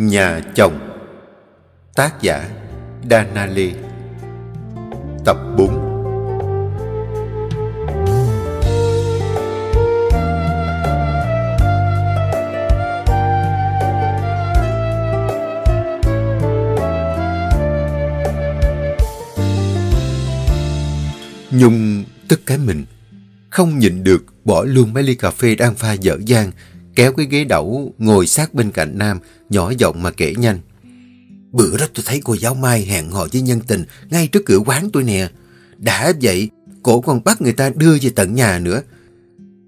Nhà chồng. Tác giả Dana Lee Tập 4 Nhung tức cái mình, Không nhịn được bỏ luôn mấy ly cà phê đang pha dở dang kéo cái ghế đẩu ngồi sát bên cạnh Nam, nhỏ giọng mà kể nhanh. Bữa đó tôi thấy cô giáo Mai hẹn hò với nhân tình ngay trước cửa quán tôi nè. Đã vậy, cổ còn bắt người ta đưa về tận nhà nữa.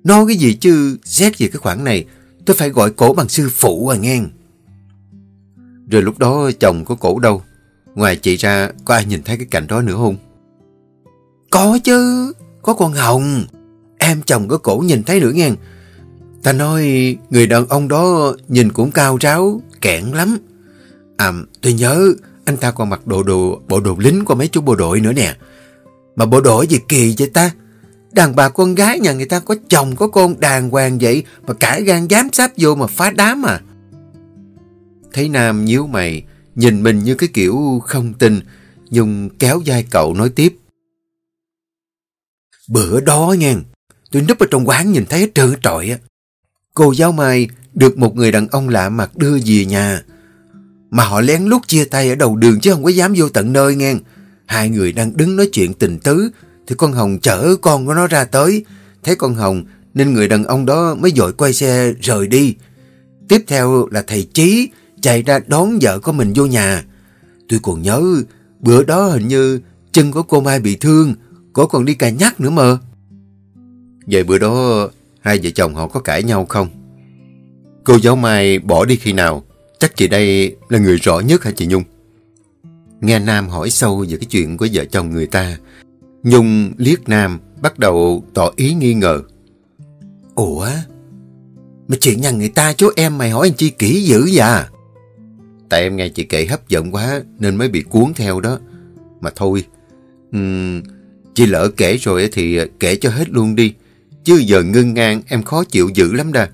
Nói cái gì chứ, xét về cái khoản này, tôi phải gọi cổ bằng sư phụ à nghe. Rồi lúc đó chồng có cổ đâu? Ngoài chị ra, có ai nhìn thấy cái cảnh đó nữa không? Có chứ, có con Hồng. Em chồng có cổ nhìn thấy nữa nghe. Ta nói người đàn ông đó nhìn cũng cao ráo, kẹn lắm. À, tôi nhớ anh ta còn mặc đồ đồ bộ đồ lính của mấy chú bộ đội nữa nè. Mà bộ đội gì kỳ vậy ta? Đàn bà con gái nhà người ta có chồng có con đàng hoàng vậy mà cả gan dám sáp vô mà phá đám à. Thấy Nam nhíu mày, nhìn mình như cái kiểu không tin, Nhung kéo vai cậu nói tiếp. Bữa đó nha, tôi núp ở trong quán nhìn thấy hết trơn trọi á. Cô giáo Mai được một người đàn ông lạ mặt đưa về nhà. Mà họ lén lút chia tay ở đầu đường chứ không có dám vô tận nơi nghe. Hai người đang đứng nói chuyện tình tứ thì con Hồng chở con của nó ra tới. Thấy con Hồng nên người đàn ông đó mới dội quay xe rời đi. Tiếp theo là thầy Chí chạy ra đón vợ của mình vô nhà. Tôi còn nhớ bữa đó hình như chân của cô Mai bị thương, có còn đi cà nhắc nữa mà. Vậy bữa đó Hai vợ chồng họ có cãi nhau không? Cô giáo Mai bỏ đi khi nào? Chắc chị đây là người rõ nhất hả chị Nhung? Nghe Nam hỏi sâu về cái chuyện của vợ chồng người ta. Nhung liếc Nam, bắt đầu tỏ ý nghi ngờ. Ủa? Mà chuyện nhà người ta chú em mày hỏi anh chi kỹ dữ vậy Tại em nghe chị kể hấp dẫn quá nên mới bị cuốn theo đó. Mà thôi, um, chị lỡ kể rồi thì kể cho hết luôn đi. Chứ giờ ngưng ngang em khó chịu dữ lắm đà.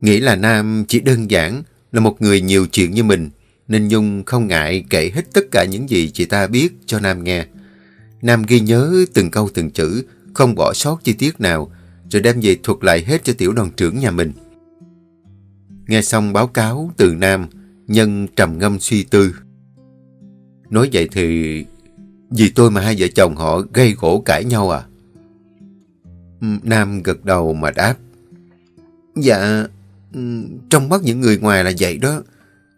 Nghĩ là Nam chỉ đơn giản là một người nhiều chuyện như mình, nên Nhung không ngại kể hết tất cả những gì chị ta biết cho Nam nghe. Nam ghi nhớ từng câu từng chữ, không bỏ sót chi tiết nào, rồi đem về thuật lại hết cho tiểu đoàn trưởng nhà mình. Nghe xong báo cáo từ Nam, Nhân trầm ngâm suy tư. Nói vậy thì vì tôi mà hai vợ chồng họ gây gỗ cãi nhau à? Nam gật đầu mà đáp. Dạ, ừ, trong mắt những người ngoài là vậy đó.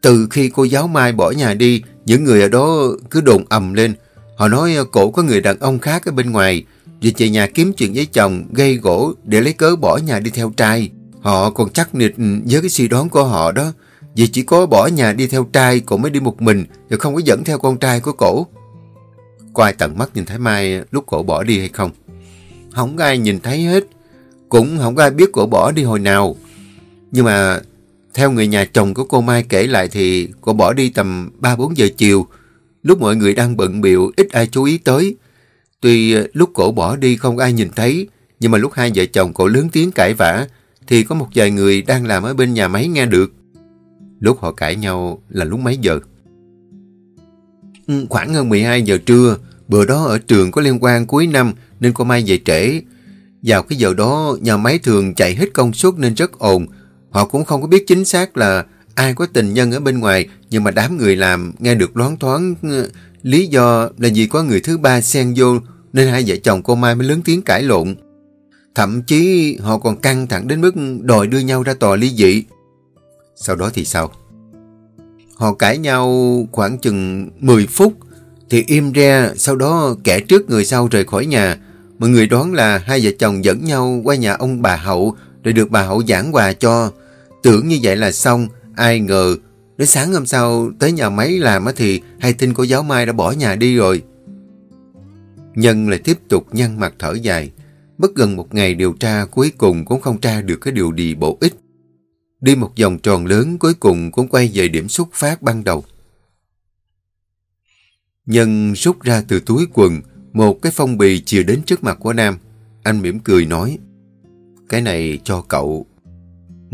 Từ khi cô giáo Mai bỏ nhà đi, những người ở đó cứ đồn ầm lên. Họ nói cổ có người đàn ông khác ở bên ngoài, vì về nhà kiếm chuyện với chồng, gây gỗ để lấy cớ bỏ nhà đi theo trai. Họ còn chắc nịch với cái suy đoán của họ đó. Vì chỉ có bỏ nhà đi theo trai, cổ mới đi một mình, rồi không có dẫn theo con trai của cổ. Có ai tận mắt nhìn thấy Mai lúc cổ bỏ đi hay không? Không có ai nhìn thấy hết. Cũng không có ai biết cổ bỏ đi hồi nào. Nhưng mà theo người nhà chồng của cô Mai kể lại thì cô bỏ đi tầm 3-4 giờ chiều. Lúc mọi người đang bận biệu ít ai chú ý tới. Tuy ờ, lúc cổ bỏ đi không ai nhìn thấy, nhưng mà lúc hai vợ chồng cổ lớn tiếng cãi vã, thì có một vài người đang làm ở bên nhà máy nghe được. Lúc họ cãi nhau là lúc mấy giờ? Ừ, khoảng hơn 12 giờ trưa, bữa đó ở trường có liên quan cuối năm nên cô Mai về trễ. Vào cái giờ đó, nhà máy thường chạy hết công suất nên rất ồn. Họ cũng không có biết chính xác là ai có tình nhân ở bên ngoài, nhưng mà đám người làm nghe được loáng thoáng ờ, lý do là vì có người thứ ba xen vô nên hai vợ chồng cô Mai mới lớn tiếng cãi lộn. Thậm chí họ còn căng thẳng đến mức đòi đưa nhau ra tòa ly dị. Sau đó thì sao? Họ cãi nhau khoảng chừng 10 phút thì im ra sau đó kẻ trước người sau rời khỏi nhà. Mọi người đoán là hai vợ chồng dẫn nhau qua nhà ông bà Hậu để được bà Hậu giảng quà cho. Tưởng như vậy là xong, ai ngờ đến sáng hôm sau tới nhà máy làm thì hay tin cô giáo Mai đã bỏ nhà đi rồi. Nhân lại tiếp tục nhăn mặt thở dài. Mất gần một ngày điều tra cuối cùng cũng không tra được cái điều gì bổ ích. Đi một vòng tròn lớn cuối cùng cũng quay về điểm xuất phát ban đầu. Nhân rút ra từ túi quần một cái phong bì chìa đến trước mặt của Nam. Anh mỉm cười nói, cái này cho cậu.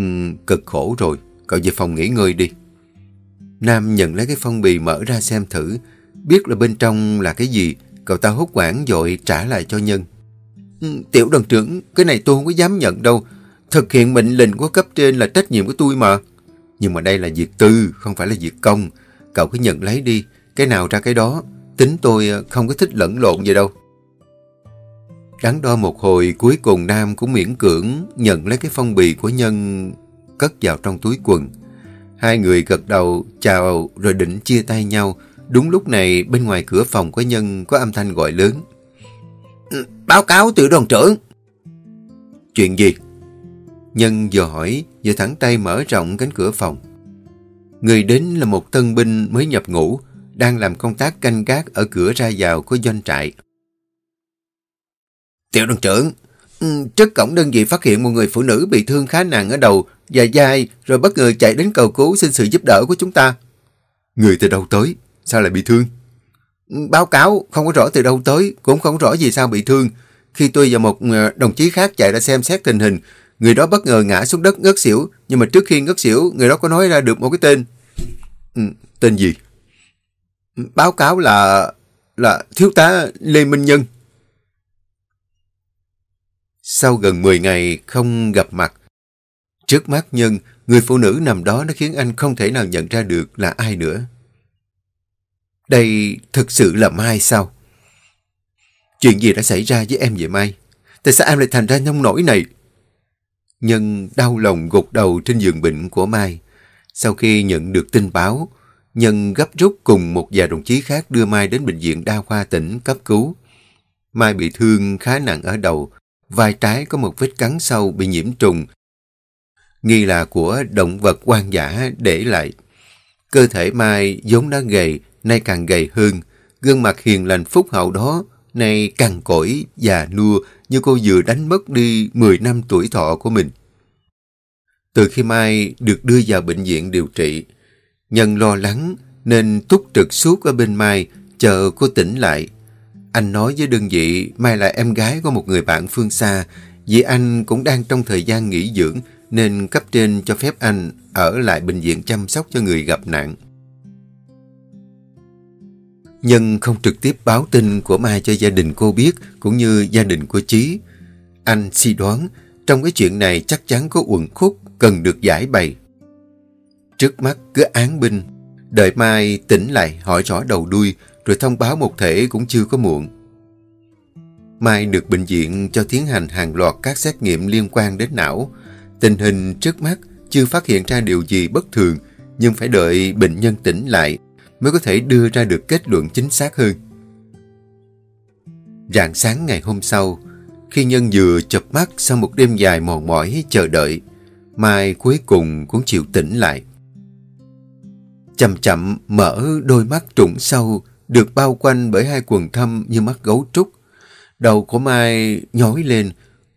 Uhm, cực khổ rồi, cậu về phòng nghỉ ngơi đi. Nam nhận lấy cái phong bì mở ra xem thử, biết là bên trong là cái gì, cậu ta hốt quảng dội trả lại cho Nhân. Ừ, tiểu đoàn trưởng, cái này tôi không có dám nhận đâu. Thực hiện mệnh lệnh của cấp trên là trách nhiệm của tôi mà. Nhưng mà đây là việc tư, không phải là việc công. Cậu cứ nhận lấy đi, cái nào ra cái đó. Tính tôi ờ, không có thích lẫn lộn gì đâu. Đắn đo một hồi, cuối cùng Nam cũng miễn cưỡng nhận lấy cái phong bì của Nhân cất vào trong túi quần. Hai người gật đầu, chào rồi định chia tay nhau. Đúng lúc này bên ngoài cửa phòng của Nhân có âm thanh gọi lớn. Ừ, báo cáo từ đoàn trưởng. Chuyện gì? Nhân vừa hỏi, vừa thẳng tay mở rộng cánh cửa phòng. Người đến là một tân binh mới nhập ngũ, đang làm công tác canh gác ở cửa ra vào của doanh trại. Tiểu đoàn trưởng, ừ, trước cổng đơn vị phát hiện một người phụ nữ bị thương khá nặng ở đầu và vai rồi bất ngờ chạy đến cầu cứu xin sự giúp đỡ của chúng ta. Người từ đâu tới? Sao lại bị thương? Ừ, báo cáo không có rõ từ đâu tới, cũng không rõ vì sao bị thương. Khi tôi và một ờ, đồng chí khác chạy ra xem xét tình hình, người đó bất ngờ ngã xuống đất ngất xỉu, nhưng mà trước khi ngất xỉu, người đó có nói ra được một cái tên. Ừ, tên gì? Báo cáo là là thiếu tá Lê Minh Nhân. Sau gần 10 ngày không gặp mặt, trước mắt Nhân, người phụ nữ nằm đó nó khiến anh không thể nào nhận ra được là ai nữa. Đây thực sự là Mai sao? Chuyện gì đã xảy ra với em vậy Mai? Tại sao em lại thành ra nông nổi này? Nhân đau lòng gục đầu trên giường bệnh của Mai. Sau khi nhận được tin báo, Nhân gấp rút cùng một vài đồng chí khác đưa Mai đến bệnh viện đa khoa tỉnh cấp cứu. Mai bị thương khá nặng ở đầu, vai trái có một vết cắn sâu bị nhiễm trùng, nghi là của động vật hoang dã để lại. Cơ thể Mai vốn đã gầy, nay càng gầy hơn, gương mặt hiền lành phúc hậu đó, nay càng cỗi, già nua như cô vừa đánh mất đi 10 năm tuổi thọ của mình. Từ khi Mai được đưa vào bệnh viện điều trị, Nhân lo lắng, nên túc trực suốt ở bên Mai, chờ cô tỉnh lại. Anh nói với đơn vị, Mai là em gái của một người bạn phương xa vì anh cũng đang trong thời gian nghỉ dưỡng, nên cấp trên cho phép anh ở lại bệnh viện chăm sóc cho người gặp nạn. Nhân không trực tiếp báo tin của Mai cho gia đình cô biết, cũng như gia đình của Chí. Anh suy đoán, trong cái chuyện này chắc chắn có uẩn khúc cần được giải bày. Trước mắt cứ án binh, đợi Mai tỉnh lại hỏi rõ đầu đuôi rồi thông báo một thể cũng chưa có muộn. Mai được bệnh viện cho tiến hành hàng loạt các xét nghiệm liên quan đến não. Tình hình trước mắt chưa phát hiện ra điều gì bất thường, nhưng phải đợi bệnh nhân tỉnh lại mới có thể đưa ra được kết luận chính xác hơn. Rạng sáng ngày hôm sau, khi Nhân vừa chập mắt sau một đêm dài mòn mỏi chờ đợi, Mai cuối cùng cũng chịu tỉnh lại. Chậm chậm mở đôi mắt trũng sâu, được bao quanh bởi hai quần thâm như mắt gấu trúc. Đầu của Mai nhói lên,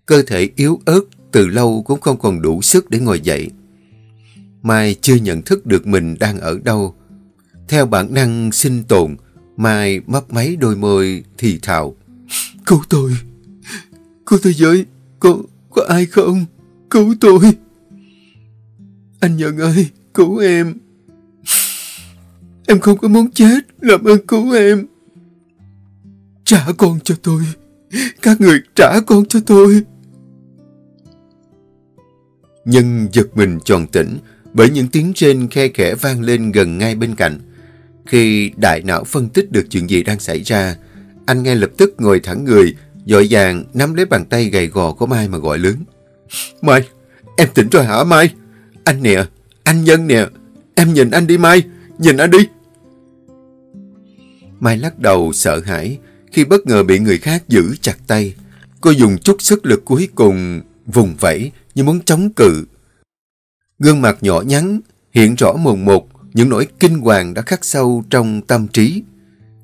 cơ thể yếu ớt từ lâu cũng không còn đủ sức để ngồi dậy. Mai chưa nhận thức được mình đang ở đâu. Theo bản năng sinh tồn, Mai mấp máy đôi môi thì thào. Cứu tôi! Cứu tôi với! Có, có ai không? Cứu tôi! Anh Nhân ơi! Cứu em! Em không có muốn chết, làm ơn cứu em. Trả con cho tôi. Các người trả con cho tôi. Nhân giật mình tròn tỉnh bởi những tiếng trên khe khẽ vang lên gần ngay bên cạnh. Khi đại não phân tích được chuyện gì đang xảy ra, anh ngay lập tức ngồi thẳng người, dội vàng nắm lấy bàn tay gầy gò của Mai mà gọi lớn. Mai, em tỉnh rồi hả Mai? Anh nè, anh Nhân nè, em nhìn anh đi Mai, nhìn anh đi. Mai lắc đầu sợ hãi khi bất ngờ bị người khác giữ chặt tay. Cô dùng chút sức lực cuối cùng vùng vẫy như muốn chống cự. Gương mặt nhỏ nhắn hiện rõ mồn một những nỗi kinh hoàng đã khắc sâu trong tâm trí.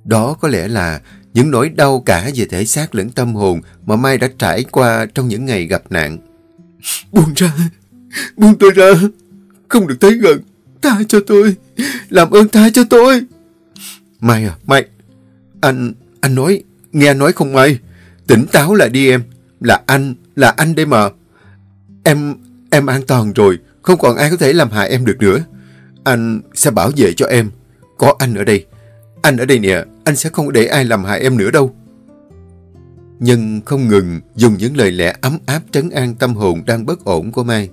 Đó có lẽ là những nỗi đau cả về thể xác lẫn tâm hồn mà Mai đã trải qua trong những ngày gặp nạn. Buông ra, buông tôi ra, không được tới gần, tha cho tôi, làm ơn tha cho tôi. Mai à, Mai, anh, anh nói, nghe anh nói không Mai, tỉnh táo lại đi em, là anh, là anh đây mà. Em, em an toàn rồi, Không còn ai có thể làm hại em được nữa. Anh sẽ bảo vệ cho em. Có anh ở đây. Anh ở đây nè, anh sẽ không để ai làm hại em nữa đâu. Nhân không ngừng dùng những lời lẽ ấm áp trấn an tâm hồn đang bất ổn của Mai.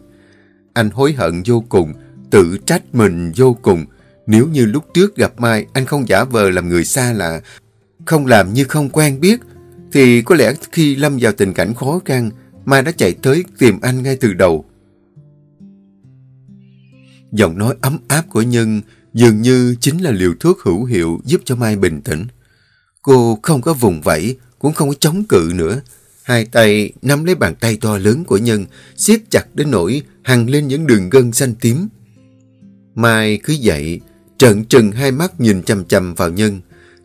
Anh hối hận vô cùng, tự trách mình vô cùng. Nếu như lúc trước gặp Mai, anh không giả vờ làm người xa lạ, không làm như không quen biết, thì có lẽ khi lâm vào tình cảnh khó khăn, Mai đã chạy tới tìm anh ngay từ đầu. Giọng nói ấm áp của Nhân dường như chính là liều thuốc hữu hiệu giúp cho Mai bình tĩnh. Cô không có vùng vẫy, cũng không có chống cự nữa. Hai tay nắm lấy bàn tay to lớn của Nhân, siết chặt đến nỗi hằng lên những đường gân xanh tím. Mai cứ dậy, trợn trừng hai mắt nhìn chầm chầm vào Nhân.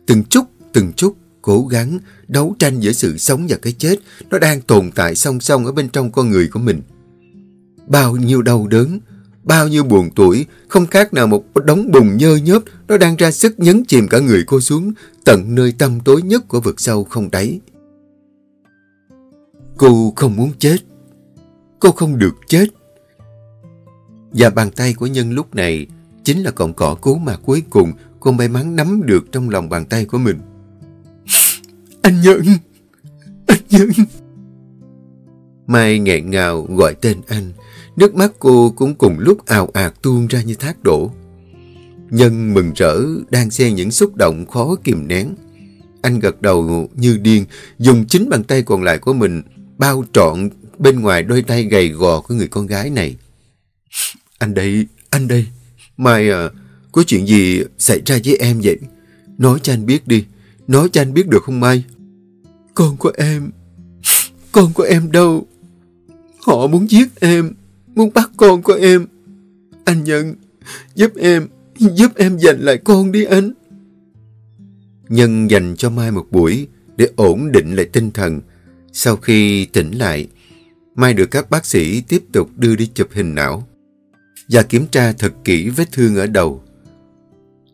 Từng chút, từng chút, cố gắng đấu tranh giữa sự sống và cái chết. Nó đang tồn tại song song ở bên trong con người của mình. Bao nhiêu đau đớn, bao nhiêu buồn tuổi, không khác nào một đống bùn nhơ nhớp, nó đang ra sức nhấn chìm cả người cô xuống, tận nơi tâm tối nhất của vực sâu không đáy. Cô không muốn chết. Cô không được chết. Và bàn tay của Nhân lúc này chính là cọng cỏ cố mà cuối cùng cô may mắn nắm được trong lòng bàn tay của mình. Anh Nhân! Anh Nhân! Mai nghẹn ngào gọi tên anh. Nước mắt cô cũng cùng lúc ào ạt tuôn ra như thác đổ. Nhân mừng rỡ, đang xen những xúc động khó kìm nén. Anh gật đầu như điên, dùng chính bàn tay còn lại của mình bao trọn bên ngoài đôi tay gầy gò của người con gái này. Anh đây, anh đây. Mai à, có chuyện gì xảy ra với em vậy? Nói cho anh biết đi. Nói cho anh biết được không Mai? Con của em, con của em đâu? Họ muốn giết em, muốn bắt con của em. Anh Nhân, giúp em, giúp em giành lại con đi anh. Nhân dành cho Mai một buổi để ổn định lại tinh thần. Sau khi tỉnh lại, Mai được các bác sĩ tiếp tục đưa đi chụp hình não và kiểm tra thật kỹ vết thương ở đầu.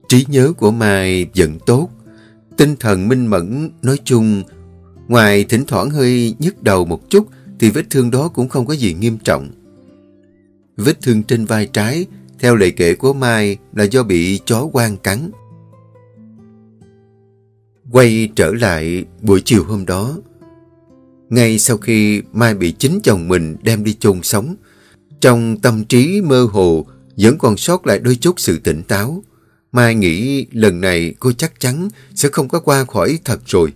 Trí nhớ của Mai vẫn tốt, tinh thần minh mẫn nói chung, ngoài thỉnh thoảng hơi nhức đầu một chút thì vết thương đó cũng không có gì nghiêm trọng. Vết thương trên vai trái, theo lời kể của Mai là do bị chó quang cắn. Quay trở lại buổi chiều hôm đó, ngay sau khi Mai bị chính chồng mình đem đi chôn sống, trong tâm trí mơ hồ vẫn còn sót lại đôi chút sự tỉnh táo. Mai nghĩ lần này cô chắc chắn sẽ không có qua khỏi thật rồi.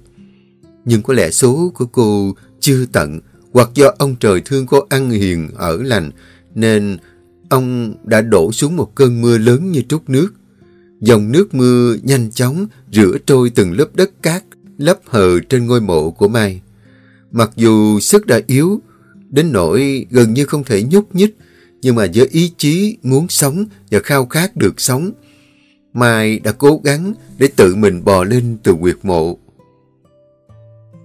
Nhưng có lẽ số của cô chưa tận hoặc do ông trời thương cô ăn hiền ở lành nên ông đã đổ xuống một cơn mưa lớn như trút nước. Dòng nước mưa nhanh chóng rửa trôi từng lớp đất cát lấp hờ trên ngôi mộ của Mai. Mặc dù sức đã yếu, đến nỗi gần như không thể nhúc nhích, nhưng mà với ý chí muốn sống và khao khát được sống, Mai đã cố gắng để tự mình bò lên từ quyệt mộ.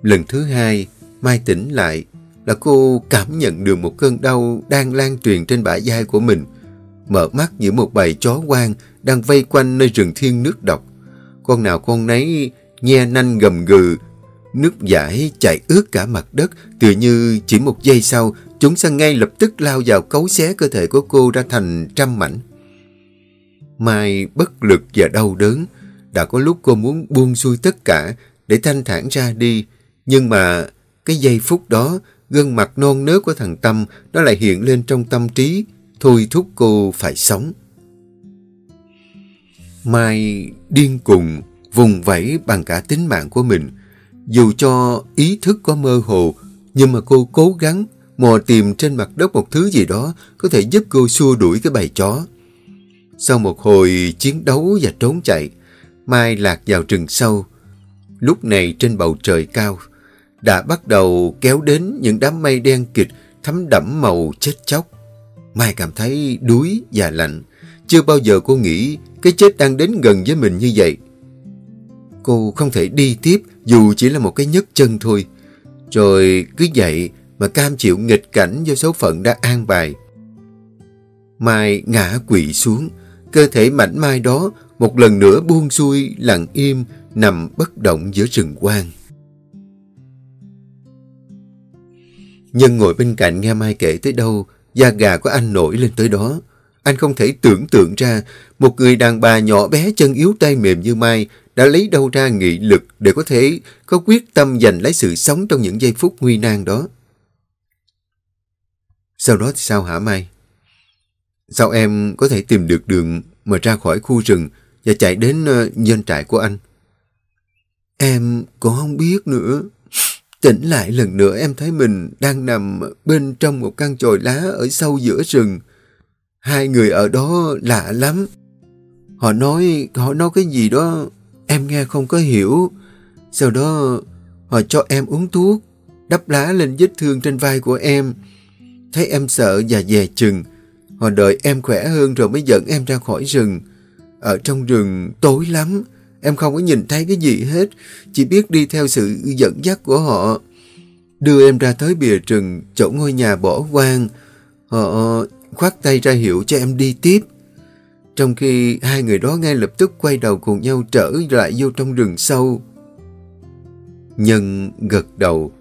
Lần thứ hai, Mai tỉnh lại là cô cảm nhận được một cơn đau đang lan truyền trên bả vai của mình. Mở mắt giữa một bầy chó quang đang vây quanh nơi rừng thiên nước độc. Con nào con nấy nghe nanh gầm gừ Nước giải chạy ướt cả mặt đất, tựa như chỉ một giây sau, chúng sang ngay lập tức lao vào cấu xé cơ thể của cô ra thành trăm mảnh. Mai bất lực và đau đớn, đã có lúc cô muốn buông xuôi tất cả để thanh thản ra đi, nhưng mà cái giây phút đó, gương mặt non nớt của thằng Tâm nó lại hiện lên trong tâm trí, thôi thúc cô phải sống. Mai điên cùng, vùng vẫy bằng cả tính mạng của mình, dù cho ý thức có mơ hồ, nhưng mà cô cố gắng mò tìm trên mặt đất một thứ gì đó có thể giúp cô xua đuổi cái bầy chó. Sau một hồi chiến đấu và trốn chạy, Mai lạc vào rừng sâu. Lúc này trên bầu trời cao, đã bắt đầu kéo đến những đám mây đen kịch thấm đẫm màu chết chóc. Mai cảm thấy đuối và lạnh. Chưa bao giờ cô nghĩ cái chết đang đến gần với mình như vậy. Cô không thể đi tiếp dù chỉ là một cái nhấc chân thôi. Rồi cứ vậy mà cam chịu nghịch cảnh do số phận đã an bài. Mai ngã quỵ xuống, cơ thể mảnh mai đó một lần nữa buông xuôi lặng im nằm bất động giữa rừng quang. Nhân ngồi bên cạnh nghe Mai kể tới đâu da gà của anh nổi lên tới đó. Anh không thể tưởng tượng ra một người đàn bà nhỏ bé chân yếu tay mềm như Mai đã lấy đâu ra nghị lực để có thể có quyết tâm giành lấy sự sống trong những giây phút nguy nan đó. Sau đó thì sao hả Mai? Sao em có thể tìm được đường mà ra khỏi khu rừng và chạy đến uh, doanh trại của anh? Em cũng không biết nữa. Tỉnh lại lần nữa em thấy mình đang nằm bên trong một căn chòi lá ở sâu giữa rừng. Hai người ở đó lạ lắm. Họ nói, họ nói cái gì đó em nghe không có hiểu. Sau đó họ cho em uống thuốc, đắp lá lên vết thương trên vai của em. Thấy em sợ và dè chừng. Họ đợi em khỏe hơn rồi mới dẫn em ra khỏi rừng. Ở trong rừng tối lắm. Em không có nhìn thấy cái gì hết. Chỉ biết đi theo sự dẫn dắt của họ. Đưa em ra tới bìa rừng, chỗ ngôi nhà bỏ hoang. Họ khoát tay ra hiệu cho em đi tiếp. Trong khi hai người đó ngay lập tức quay đầu cùng nhau trở lại vô trong rừng sâu. Nhân gật đầu.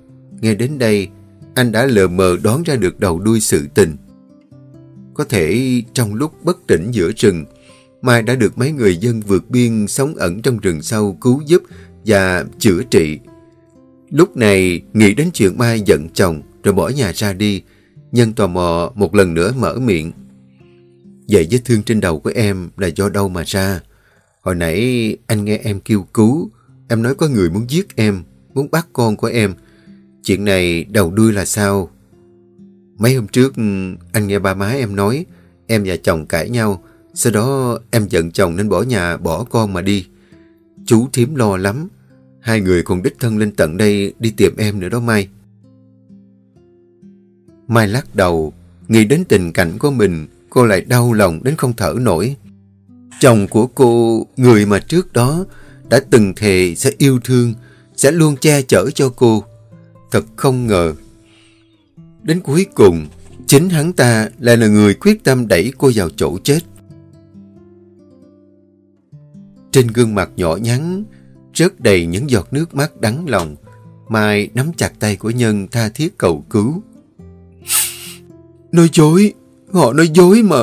Nghe đến đây, anh đã lờ mờ đoán ra được đầu đuôi sự tình. Có thể trong lúc bất tỉnh giữa rừng, Mai đã được mấy người dân vượt biên sống ẩn trong rừng sâu cứu giúp và chữa trị. Lúc này, nghĩ đến chuyện Mai giận chồng rồi bỏ nhà ra đi, Nhân tò mò một lần nữa mở miệng. Vậy vết thương trên đầu của em là do đâu mà ra? Hồi nãy anh nghe em kêu cứu, em nói có người muốn giết em, muốn bắt con của em. Chuyện này đầu đuôi là sao? Mấy hôm trước ừ, anh nghe ba má em nói em và chồng cãi nhau, sau đó em giận chồng nên bỏ nhà bỏ con mà đi. Chú thím lo lắm, hai người còn đích thân lên tận đây đi tìm em nữa đó Mai. Mai lắc đầu, nghĩ đến tình cảnh của mình, cô lại đau lòng đến không thở nổi. Chồng của cô, người mà trước đó đã từng thề sẽ yêu thương, sẽ luôn che chở cho cô. Thật không ngờ. Đến cuối cùng, chính hắn ta lại là người quyết tâm đẩy cô vào chỗ chết. Trên gương mặt nhỏ nhắn, rớt đầy những giọt nước mắt đắng lòng. Mai nắm chặt tay của Nhân tha thiết cầu cứu. Nói dối, họ nói dối mà.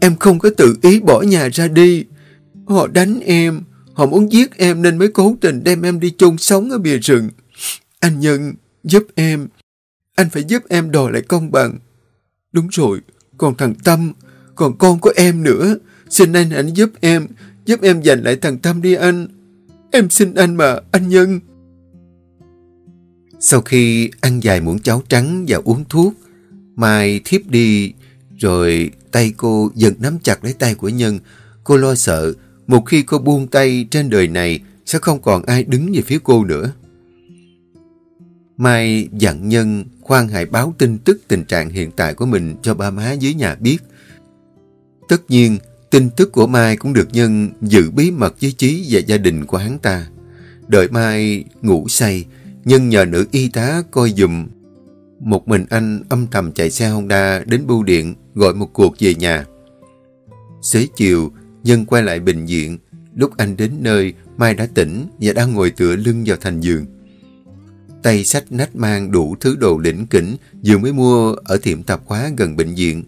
Em không có tự ý bỏ nhà ra đi. Họ đánh em, họ muốn giết em nên mới cố tình đem em đi chôn sống ở bìa rừng. Anh Nhân, giúp em. Anh phải giúp em đòi lại công bằng. Đúng rồi, còn thằng Tâm, còn con của em nữa. Xin anh hãy giúp em, giúp em giành lại thằng Tâm đi anh. Em xin anh mà, anh Nhân. Sau khi ăn vài muỗng cháo trắng và uống thuốc, Mai thiếp đi, rồi tay cô dần nắm chặt lấy tay của Nhân. Cô lo sợ, một khi cô buông tay trên đời này, sẽ không còn ai đứng về phía cô nữa. Mai dặn Nhân khoan hãy báo tin tức tình trạng hiện tại của mình cho ba má dưới nhà biết. Tất nhiên, tin tức của Mai cũng được Nhân giữ bí mật với Chí và gia đình của hắn ta. Đợi Mai ngủ say, Nhân nhờ nữ y tá coi dùm một mình anh âm thầm chạy xe Honda đến bưu điện gọi một cuộc về nhà. Xế chiều, Nhân quay lại bệnh viện. Lúc anh đến nơi, Mai đã tỉnh và đang ngồi tựa lưng vào thành giường. Tay sách nách mang đủ thứ đồ lĩnh kỉnh vừa mới mua ở tiệm tạp hóa gần bệnh viện.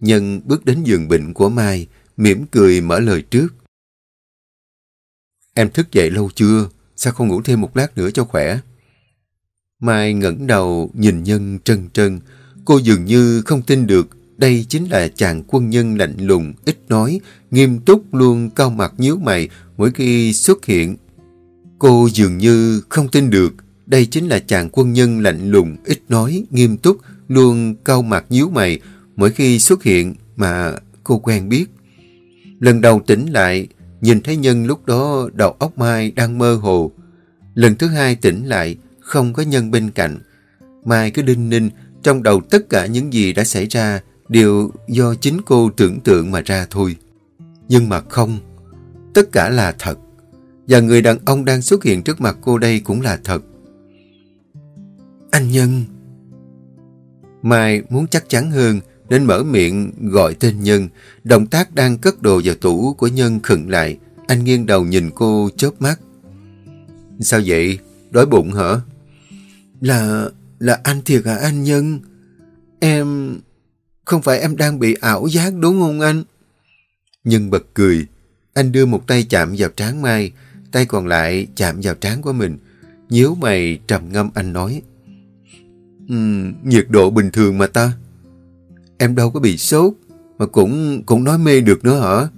Nhân bước đến giường bệnh của Mai, mỉm cười mở lời trước. Em thức dậy lâu chưa? Sao không ngủ thêm một lát nữa cho khỏe? Mai ngẩng đầu nhìn Nhân trân trân. Cô dường như không tin được đây chính là chàng quân nhân lạnh lùng, ít nói, nghiêm túc luôn cao mặt nhíu mày mỗi khi xuất hiện. Cô dường như không tin được đây chính là chàng quân nhân lạnh lùng, ít nói, nghiêm túc, luôn cao mặt nhíu mày mỗi khi xuất hiện mà cô quen biết. Lần đầu tỉnh lại, nhìn thấy Nhân lúc đó đầu óc Mai đang mơ hồ. Lần thứ hai tỉnh lại, không có nhân bên cạnh. Mai cứ đinh ninh, trong đầu tất cả những gì đã xảy ra đều do chính cô tưởng tượng mà ra thôi. Nhưng mà không, tất cả là thật. Và người đàn ông đang xuất hiện trước mặt cô đây cũng là thật. Anh Nhân! Mai muốn chắc chắn hơn nên mở miệng gọi tên Nhân. Động tác đang cất đồ vào tủ của Nhân khựng lại. Anh nghiêng đầu nhìn cô chớp mắt. Sao vậy? Đói bụng hả? Là... là anh thiệt hả anh Nhân? Em... Không phải em đang bị ảo giác đúng không anh? Nhân bật cười. Anh đưa một tay chạm vào trán Mai, tay còn lại chạm vào trán của mình. Nhíu mày trầm ngâm anh nói. Um, nhiệt độ bình thường mà ta. Em đâu có bị sốt, mà cũng cũng nói mê được nữa hả?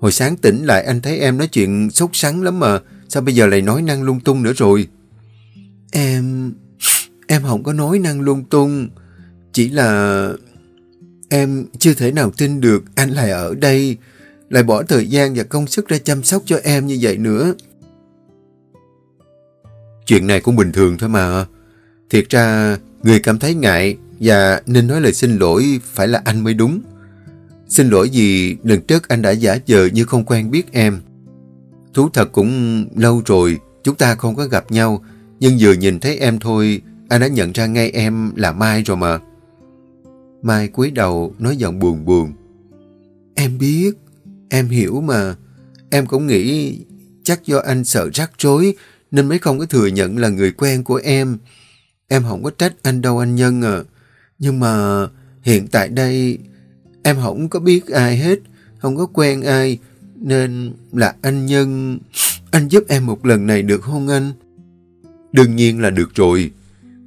Hồi sáng tỉnh lại anh thấy em nói chuyện sốt sắng lắm mà, sao bây giờ lại nói năng lung tung nữa rồi? Em... em không có nói năng lung tung, chỉ là... Em chưa thể nào tin được anh lại ở đây, lại bỏ thời gian và công sức ra chăm sóc cho em như vậy nữa. Chuyện này cũng bình thường thôi mà. Thiệt ra, người cảm thấy ngại và nên nói lời xin lỗi phải là anh mới đúng. Xin lỗi vì lần trước anh đã giả vờ như không quen biết em. Thú thật cũng lâu rồi, chúng ta không có gặp nhau, nhưng vừa nhìn thấy em thôi, anh đã nhận ra ngay em là Mai rồi mà. Mai cúi đầu nói giọng buồn buồn. Em biết, em hiểu mà. Em cũng nghĩ chắc do anh sợ rắc rối nên mới không có thừa nhận là người quen của em. Em không có trách anh đâu anh Nhân à. Nhưng mà hiện tại đây em không có biết ai hết, không có quen ai. Nên là anh Nhân, anh giúp em một lần này được không anh? Đương nhiên là được rồi.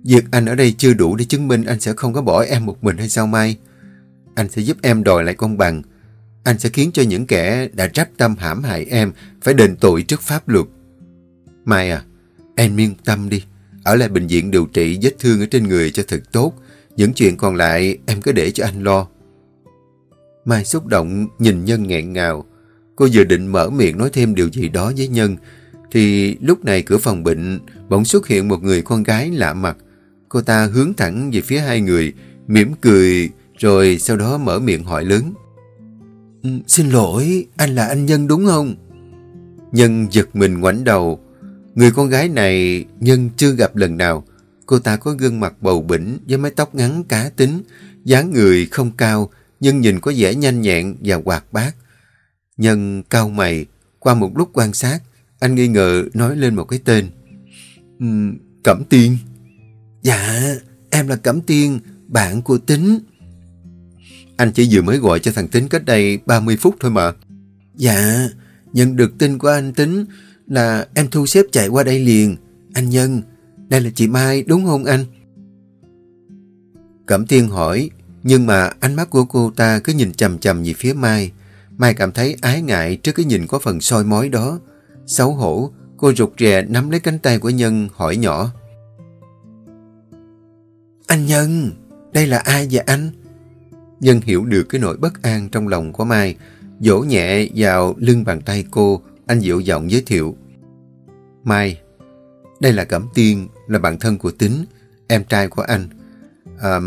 Việc anh ở đây chưa đủ để chứng minh anh sẽ không có bỏ em một mình hay sao Mai? Anh sẽ giúp em đòi lại công bằng. Anh sẽ khiến cho những kẻ đã trách tâm hãm hại em phải đền tội trước pháp luật. Mai à, em yên tâm đi. Ở lại bệnh viện điều trị vết thương ở trên người cho thật tốt. Những chuyện còn lại em cứ để cho anh lo. Mai xúc động nhìn Nhân nghẹn ngào. Cô vừa định mở miệng nói thêm điều gì đó với Nhân. Thì lúc này cửa phòng bệnh bỗng xuất hiện một người con gái lạ mặt. Cô ta hướng thẳng về phía hai người, mỉm cười rồi sau đó mở miệng hỏi lớn. Ừ, xin lỗi, anh là anh Nhân đúng không? Nhân giật mình ngoảnh đầu. Người con gái này Nhân chưa gặp lần nào. Cô ta có gương mặt bầu bỉnh với mái tóc ngắn cá tính, dáng người không cao, nhưng nhìn có vẻ nhanh nhẹn và hoạt bát. Nhân cao mày, qua một lúc quan sát, anh nghi ngờ nói lên một cái tên. Ừ, Cẩm Tiên. Dạ, em là Cẩm Tiên, bạn của Tính. Anh chỉ vừa mới gọi cho thằng Tính cách đây 30 phút thôi mà. Dạ, nhận được tin của anh Tính là em thu xếp chạy qua đây liền. Anh Nhân, đây là chị Mai đúng không anh? Cẩm Tiên hỏi, nhưng mà ánh mắt của cô ta cứ nhìn chầm chầm về phía Mai. Mai cảm thấy ái ngại trước cái nhìn có phần soi mói đó. Xấu hổ, cô rụt rè nắm lấy cánh tay của Nhân hỏi nhỏ. Anh Nhân, đây là ai vậy anh? Nhân hiểu được cái nỗi bất an trong lòng của Mai. Vỗ nhẹ vào lưng bàn tay cô, anh dịu giọng giới thiệu. Mai, đây là Cẩm Tiên, là bạn thân của Tính, em trai của anh. À,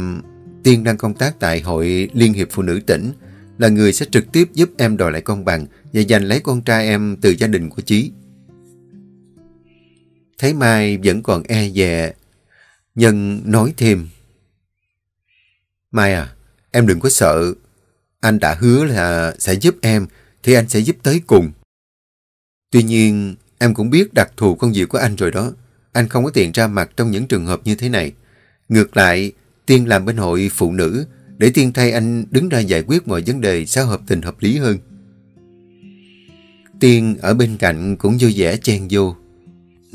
Tiên đang công tác tại Hội Liên hiệp Phụ nữ tỉnh, là người sẽ trực tiếp giúp em đòi lại công bằng và giành lấy con trai em từ gia đình của Chí. Thấy Mai vẫn còn e dè, Nhân nói thêm. Mai à, em đừng có sợ. Anh đã hứa là sẽ giúp em, thì anh sẽ giúp tới cùng. Tuy nhiên, em cũng biết đặc thù công việc của anh rồi đó. Anh không có tiền ra mặt trong những trường hợp như thế này. Ngược lại, Tiên làm bên hội phụ nữ, để Tiên thay anh đứng ra giải quyết mọi vấn đề sao hợp tình hợp lý hơn. Tiên ở bên cạnh cũng vui vẻ chen vô.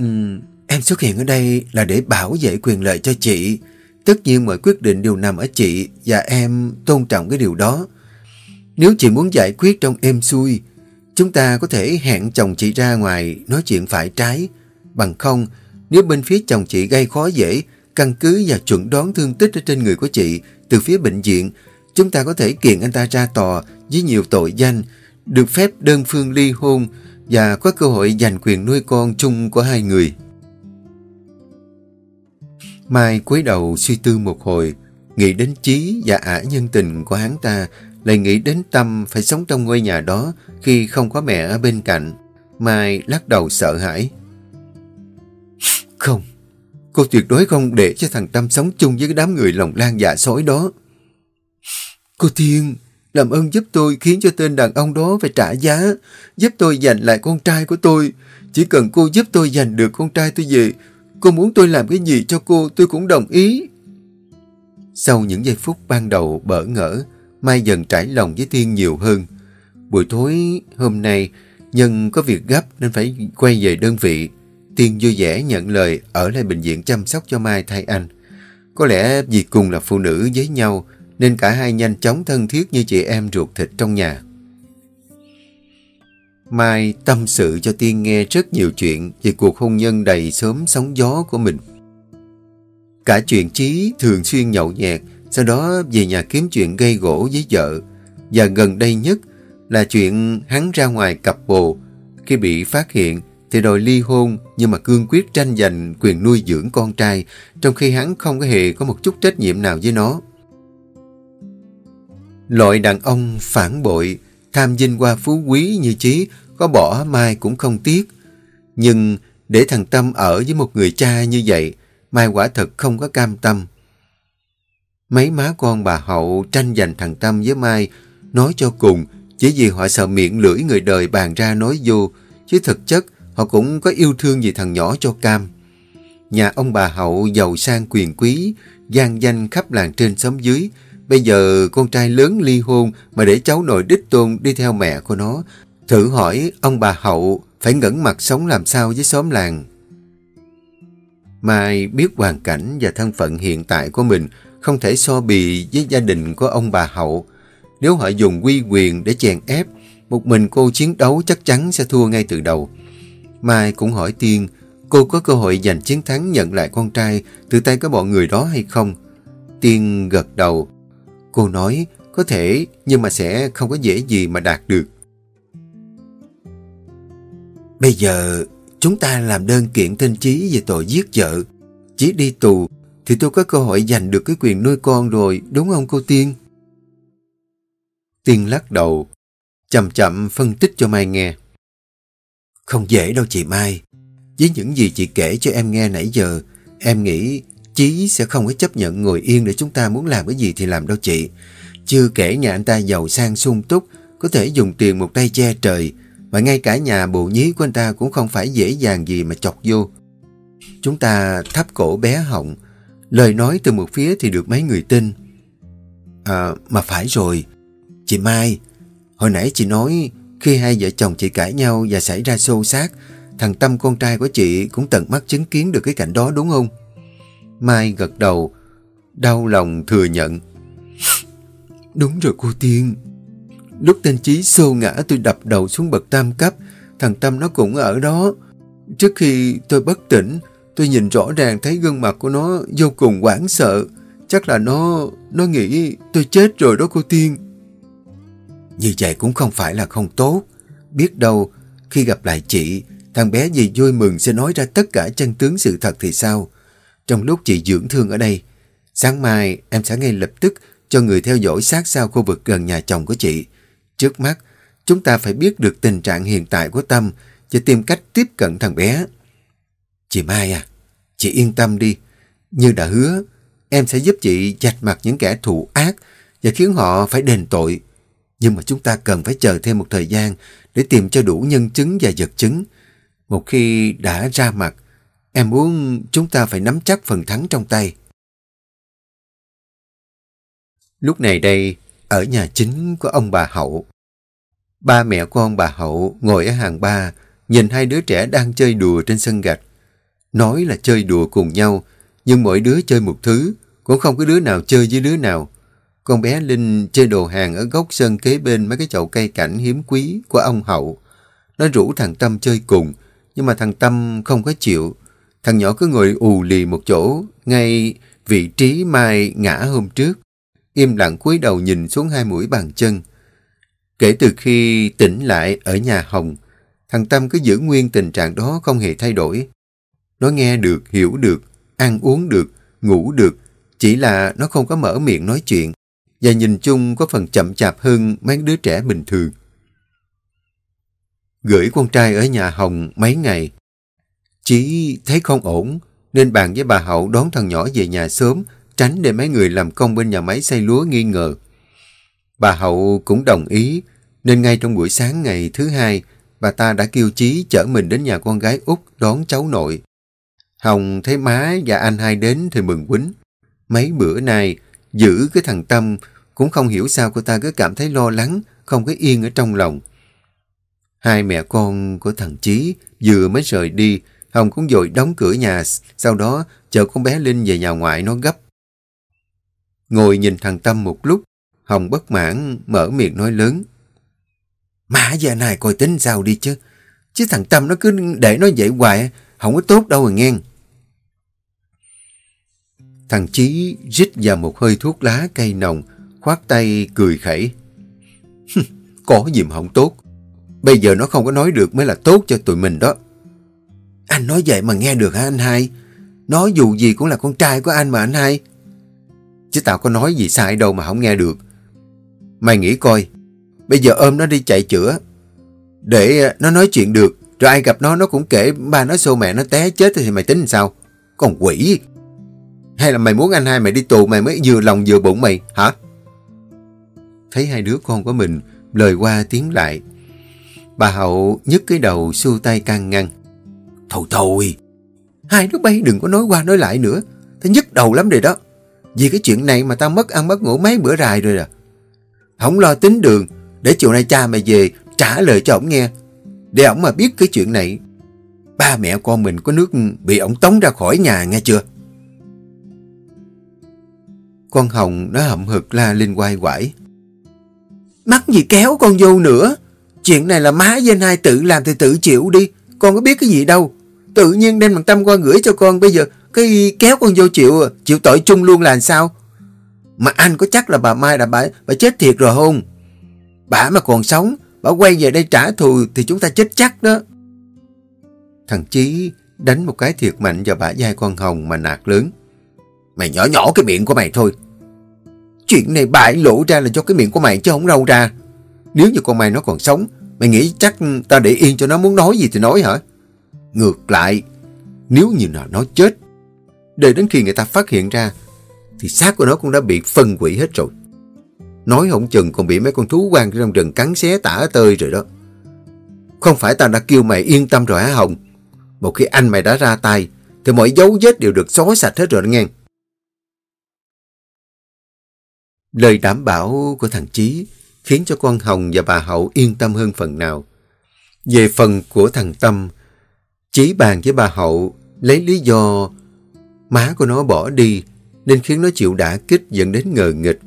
Uhm, em xuất hiện ở đây là để bảo vệ quyền lợi cho chị. Tất nhiên mọi quyết định đều nằm ở chị và em tôn trọng cái điều đó. Nếu chị muốn giải quyết trong êm xuôi, chúng ta có thể hẹn chồng chị ra ngoài nói chuyện phải trái. Bằng không, nếu bên phía chồng chị gây khó dễ, căn cứ và chuẩn đoán thương tích ở trên người của chị từ phía bệnh viện, chúng ta có thể kiện anh ta ra tòa với nhiều tội danh, được phép đơn phương ly hôn và có cơ hội giành quyền nuôi con chung của hai người. Mai cúi đầu suy tư một hồi, nghĩ đến trí và ả nhân tình của hắn ta, lại nghĩ đến Tâm phải sống trong ngôi nhà đó khi không có mẹ ở bên cạnh. Mai lắc đầu sợ hãi. Không, cô tuyệt đối không để cho thằng Tâm sống chung với đám người lòng lan dạ sói đó. Cô Thiên, làm ơn giúp tôi khiến cho tên đàn ông đó phải trả giá, giúp tôi giành lại con trai của tôi. Chỉ cần cô giúp tôi giành được con trai tôi về, cô muốn tôi làm cái gì cho cô tôi cũng đồng ý. Sau những giây phút ban đầu bỡ ngỡ, Mai dần trải lòng với Tiên nhiều hơn. Buổi tối hôm nay, Nhân có việc gấp nên phải quay về đơn vị. Tiên vui vẻ nhận lời ở lại bệnh viện chăm sóc cho Mai thay anh. Có lẽ vì cùng là phụ nữ với nhau nên cả hai nhanh chóng thân thiết như chị em ruột thịt trong nhà. Mai tâm sự cho Tiên nghe rất nhiều chuyện về cuộc hôn nhân đầy sớm sóng gió của mình. Cả chuyện trí thường xuyên nhậu nhẹt, sau đó về nhà kiếm chuyện gây gỗ với vợ. Và gần đây nhất là chuyện hắn ra ngoài cặp bồ. Khi bị phát hiện thì đòi ly hôn nhưng mà cương quyết tranh giành quyền nuôi dưỡng con trai trong khi hắn không có hề có một chút trách nhiệm nào với nó. Loại đàn ông phản bội, tham dinh qua phú quý như Chí có bỏ Mai cũng không tiếc. Nhưng để thằng Tâm ở với một người cha như vậy, Mai quả thật không có cam tâm. Mấy má con bà Hậu tranh giành thằng Tâm với Mai, nói cho cùng, chỉ vì họ sợ miệng lưỡi người đời bàn ra nói vô, chứ thực chất họ cũng có yêu thương gì thằng nhỏ cho cam. Nhà ông bà Hậu giàu sang quyền quý, gian danh khắp làng trên xóm dưới. Bây giờ con trai lớn ly hôn mà để cháu nội đích tôn đi theo mẹ của nó. Thử hỏi ông bà Hậu phải ngẩn mặt sống làm sao với xóm làng. Mai biết hoàn cảnh và thân phận hiện tại của mình không thể so bì với gia đình của ông bà Hậu. Nếu họ dùng quy quyền để chèn ép, một mình cô chiến đấu chắc chắn sẽ thua ngay từ đầu. Mai cũng hỏi Tiên, cô có cơ hội giành chiến thắng nhận lại con trai từ tay các bọn người đó hay không? Tiên gật đầu. Cô nói, có thể, nhưng mà sẽ không có dễ gì mà đạt được. Bây giờ, chúng ta làm đơn kiện tên Chí về tội giết vợ. Chí đi tù, thì tôi có cơ hội giành được cái quyền nuôi con rồi, đúng không cô Tiên? Tiên lắc đầu, chậm chậm phân tích cho Mai nghe. Không dễ đâu chị Mai. Với những gì chị kể cho em nghe nãy giờ, em nghĩ Chí sẽ không có chấp nhận ngồi yên để chúng ta muốn làm cái gì thì làm đâu chị. Chưa kể nhà anh ta giàu sang sung túc, có thể dùng tiền một tay che trời, mà ngay cả nhà bộ nhí của anh ta cũng không phải dễ dàng gì mà chọc vô. Chúng ta thắp cổ bé họng, lời nói từ một phía thì được mấy người tin. À, mà phải rồi, chị Mai, hồi nãy chị nói khi hai vợ chồng chị cãi nhau và xảy ra xô xát, thằng Tâm con trai của chị cũng tận mắt chứng kiến được cái cảnh đó đúng không? Mai gật đầu, đau lòng thừa nhận. Đúng rồi cô Tiên. Lúc tên Chí xô ngã tôi đập đầu xuống bậc tam cấp, thằng Tâm nó cũng ở đó. Trước khi tôi bất tỉnh, tôi nhìn rõ ràng thấy gương mặt của nó vô cùng hoảng sợ. Chắc là nó, nó nghĩ tôi chết rồi đó cô Tiên. Như vậy cũng không phải là không tốt. Biết đâu, khi gặp lại chị, thằng bé gì vui mừng sẽ nói ra tất cả chân tướng sự thật thì sao? Trong lúc chị dưỡng thương ở đây, sáng mai em sẽ ngay lập tức cho người theo dõi sát sao khu vực gần nhà chồng của chị. Trước mắt, chúng ta phải biết được tình trạng hiện tại của Tâm và tìm cách tiếp cận thằng bé. Chị Mai à, chị yên tâm đi. Như đã hứa, em sẽ giúp chị dạch mặt những kẻ thù ác và khiến họ phải đền tội. Nhưng mà chúng ta cần phải chờ thêm một thời gian để tìm cho đủ nhân chứng và vật chứng. Một khi đã ra mặt, em muốn chúng ta phải nắm chắc phần thắng trong tay. Lúc này đây, ở nhà chính của ông bà Hậu, ba mẹ con bà Hậu ngồi ở hàng ba, nhìn hai đứa trẻ đang chơi đùa trên sân gạch. Nói là chơi đùa cùng nhau, nhưng mỗi đứa chơi một thứ, cũng không có đứa nào chơi với đứa nào. Con bé Linh chơi đồ hàng ở góc sân kế bên mấy cái chậu cây cảnh hiếm quý của ông Hậu. Nó rủ thằng Tâm chơi cùng, nhưng mà thằng Tâm không có chịu. Thằng nhỏ cứ ngồi ù lì một chỗ, ngay vị trí Mai ngã hôm trước. Im lặng cúi đầu nhìn xuống hai mũi bàn chân. Kể từ khi tỉnh lại ở nhà Hồng, thằng Tâm cứ giữ nguyên tình trạng đó không hề thay đổi. Nó nghe được, hiểu được, ăn uống được, ngủ được, chỉ là nó không có mở miệng nói chuyện và nhìn chung có phần chậm chạp hơn mấy đứa trẻ bình thường. Gửi con trai ở nhà Hồng mấy ngày, chỉ thấy không ổn nên bàn với bà Hậu đón thằng nhỏ về nhà sớm tránh để mấy người làm công bên nhà máy xây lúa nghi ngờ. Bà Hậu cũng đồng ý nên ngay trong buổi sáng ngày thứ hai bà ta đã kêu Chí chở mình đến nhà con gái út đón cháu nội. Hồng thấy má và anh hai đến thì mừng quýnh. Mấy bữa nay Giữ cái thằng Tâm cũng không hiểu sao cô ta cứ cảm thấy lo lắng, không có yên ở trong lòng. Hai mẹ con của thằng Chí vừa mới rời đi, Hồng cũng dội đóng cửa nhà, sau đó chờ con bé Linh về nhà ngoại nó gấp. Ngồi nhìn thằng Tâm một lúc, Hồng bất mãn mở miệng nói lớn. Má giờ này coi tính sao đi chứ. Chứ thằng Tâm nó cứ để nó vậy hoài, không có tốt đâu rồi nghe. Thằng Chí rít vào một hơi thuốc lá cây nồng, khoát tay cười khẩy. Có gì mà không tốt. Bây giờ nó không có nói được mới là tốt cho tụi mình đó. Anh nói vậy mà nghe được hả anh hai? Nói dù gì cũng là con trai của anh mà anh hai. Chứ tao có nói gì sai đâu mà không nghe được. Mày nghĩ coi, bây giờ ôm nó đi chạy chữa. Để nó nói chuyện được, rồi ai gặp nó nó cũng kể ba nó xô mẹ nó té chết thì mày tính sao? Còn quỷ. Hay là mày muốn anh hai mày đi tù mày mới vừa lòng vừa bụng mày, hả? Thấy hai đứa con của mình lời qua tiếng lại. Bà Hậu nhấc cái đầu xu tay can ngăn. Thôi thôi, hai đứa bay đừng có nói qua nói lại nữa. Tao nhức đầu lắm rồi đó. Vì cái chuyện này mà tao mất ăn mất ngủ mấy bữa rài rồi à. Không lo tính đường, để chiều nay cha mày về trả lời cho ổng nghe. Để ổng mà biết cái chuyện này. Ba mẹ con mình có nước bị ổng tống ra khỏi nhà nghe chưa? Con Hồng nó hậm hực la lên quay quải. Mắc gì kéo con vô nữa. Chuyện này là má với anh hai tự làm thì tự chịu đi. Con có biết cái gì đâu. Tự nhiên đem bằng tâm qua gửi cho con bây giờ cái kéo con vô chịu chịu tội chung luôn là sao? Mà anh có chắc là bà Mai đã bà, bà chết thiệt rồi không? Bà mà còn sống, bà quay về đây trả thù thì chúng ta chết chắc đó. Thằng Chí đánh một cái thiệt mạnh vào bả vai con Hồng mà nạt lớn. Mày nhỏ nhỏ cái miệng của mày thôi. Chuyện này bại lộ ra là do cái miệng của mày chứ không đâu ra. Nếu như con mày nó còn sống, mày nghĩ chắc ta để yên cho nó muốn nói gì thì nói hả? Ngược lại, nếu như nào nó chết, để đến khi người ta phát hiện ra, thì xác của nó cũng đã bị phân hủy hết rồi. Nói không chừng còn bị mấy con thú quang trong rừng cắn xé tả tơi rồi đó. Không phải tao đã kêu mày yên tâm rồi hả Hồng? Một khi anh mày đã ra tay, thì mọi dấu vết đều được xóa sạch hết rồi đó nghe. Lời đảm bảo của thằng Chí khiến cho con Hồng và bà Hậu yên tâm hơn phần nào. Về phần của thằng Tâm, Chí bàn với bà Hậu lấy lý do má của nó bỏ đi nên khiến nó chịu đả kích dẫn đến ngờ nghịch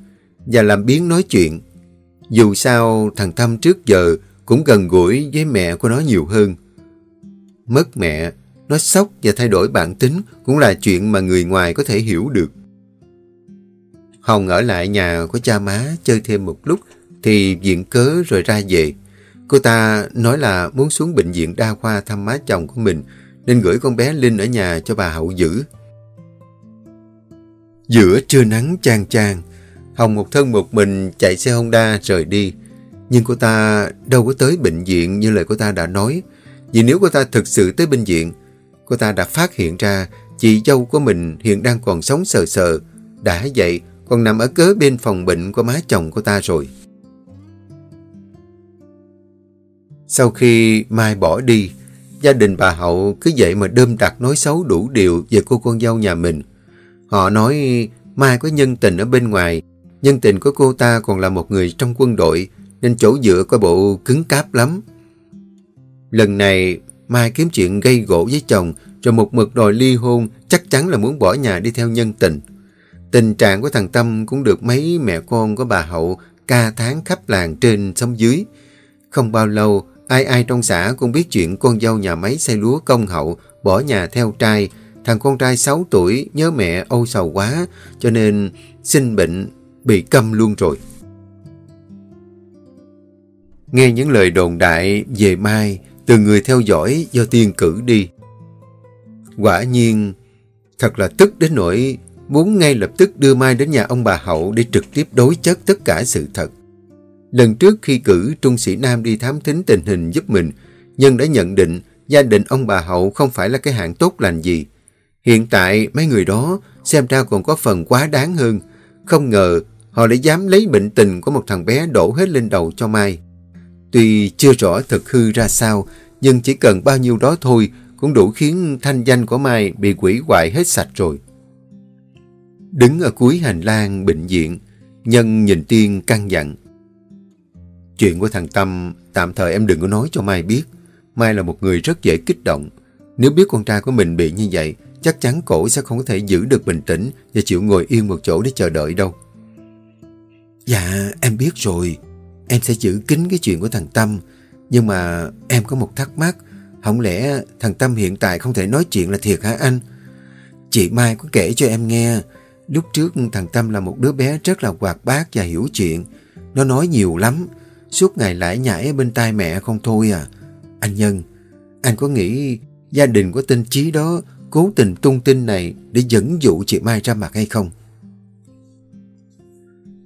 và làm biến nói chuyện. Dù sao thằng Tâm trước giờ cũng gần gũi với mẹ của nó nhiều hơn. Mất mẹ, nó sốc và thay đổi bản tính cũng là chuyện mà người ngoài có thể hiểu được. Hồng ở lại nhà của cha má chơi thêm một lúc thì viện cớ rồi ra về. Cô ta nói là muốn xuống bệnh viện đa khoa thăm má chồng của mình nên gửi con bé Linh ở nhà cho bà Hậu giữ. Giữa trưa nắng chang chang, Hồng một thân một mình chạy xe Honda rời đi. Nhưng cô ta đâu có tới bệnh viện như lời cô ta đã nói. Vì nếu cô ta thực sự tới bệnh viện, cô ta đã phát hiện ra chị dâu của mình hiện đang còn sống sờ sờ. Đã vậy, còn nằm ở cớ bên phòng bệnh của má chồng cô ta rồi. Sau khi Mai bỏ đi, gia đình bà Hậu cứ vậy mà đơm đặt nói xấu đủ điều về cô con dâu nhà mình. Họ nói Mai có nhân tình ở bên ngoài, nhân tình của cô ta còn là một người trong quân đội, nên chỗ dựa có bộ cứng cáp lắm. Lần này, Mai kiếm chuyện gây gỗ với chồng, rồi một mực đòi ly hôn, chắc chắn là muốn bỏ nhà đi theo nhân tình. Tình trạng của thằng Tâm cũng được mấy mẹ con của bà Hậu ca tháng khắp làng trên sông dưới. Không bao lâu, ai ai trong xã cũng biết chuyện con dâu nhà máy xây lúa công hậu bỏ nhà theo trai. Thằng con trai 6 tuổi nhớ mẹ âu sầu quá cho nên sinh bệnh bị câm luôn rồi. Nghe những lời đồn đại về Mai từ người theo dõi do tiên cử đi. Quả nhiên, thật là tức đến nỗi muốn ngay lập tức đưa Mai đến nhà ông bà Hậu để trực tiếp đối chất tất cả sự thật. Lần trước khi cử Trung sĩ Nam đi thám thính tình hình giúp mình, Nhân đã nhận định gia đình ông bà Hậu không phải là cái hạng tốt lành gì. Hiện tại mấy người đó xem ra còn có phần quá đáng hơn. Không ngờ họ lại dám lấy bệnh tình của một thằng bé đổ hết lên đầu cho Mai. Tuy chưa rõ thực hư ra sao, nhưng chỉ cần bao nhiêu đó thôi cũng đủ khiến thanh danh của Mai bị quỷ hoại hết sạch rồi. Đứng ở cuối hành lang bệnh viện, Nhân nhìn Tiên căng dặn. Chuyện của thằng Tâm tạm thời em đừng có nói cho Mai biết. Mai là một người rất dễ kích động. Nếu biết con trai của mình bị như vậy, chắc chắn cổ sẽ không có thể giữ được bình tĩnh và chịu ngồi yên một chỗ để chờ đợi đâu. Dạ, em biết rồi. Em sẽ giữ kín cái chuyện của thằng Tâm. Nhưng mà em có một thắc mắc. Không lẽ thằng Tâm hiện tại không thể nói chuyện là thiệt hả anh? Chị Mai có kể cho em nghe. Lúc trước thằng Tâm là một đứa bé rất là hoạt bát và hiểu chuyện. Nó nói nhiều lắm. Suốt ngày lải nhải bên tai mẹ không thôi à. Anh Nhân, anh có nghĩ gia đình của tên Chí đó cố tình tung tin này để dẫn dụ chị Mai ra mặt hay không?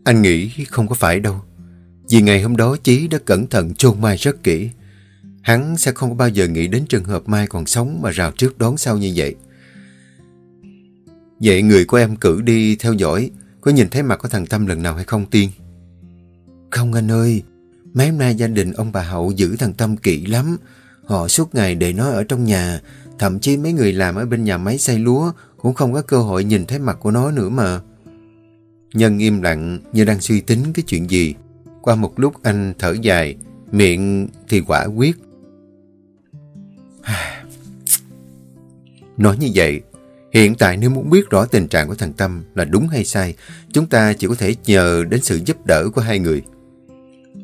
Anh nghĩ không có phải đâu. Vì ngày hôm đó Chí đã cẩn thận chôn Mai rất kỹ. Hắn sẽ không có bao giờ nghĩ đến trường hợp Mai còn sống mà rào trước đón sau như vậy. Vậy người của em cử đi theo dõi, có nhìn thấy mặt của thằng Tâm lần nào hay không Tiên? Không anh ơi, mấy hôm nay gia đình ông bà Hậu giữ thằng Tâm kỹ lắm. Họ suốt ngày để nó ở trong nhà, thậm chí mấy người làm ở bên nhà máy xay lúa cũng không có cơ hội nhìn thấy mặt của nó nữa mà. Nhân im lặng như đang suy tính cái chuyện gì. Qua một lúc anh thở dài, miệng thì quả quyết. Nói như vậy, hiện tại nếu muốn biết rõ tình trạng của thằng Tâm là đúng hay sai, chúng ta chỉ có thể nhờ đến sự giúp đỡ của hai người.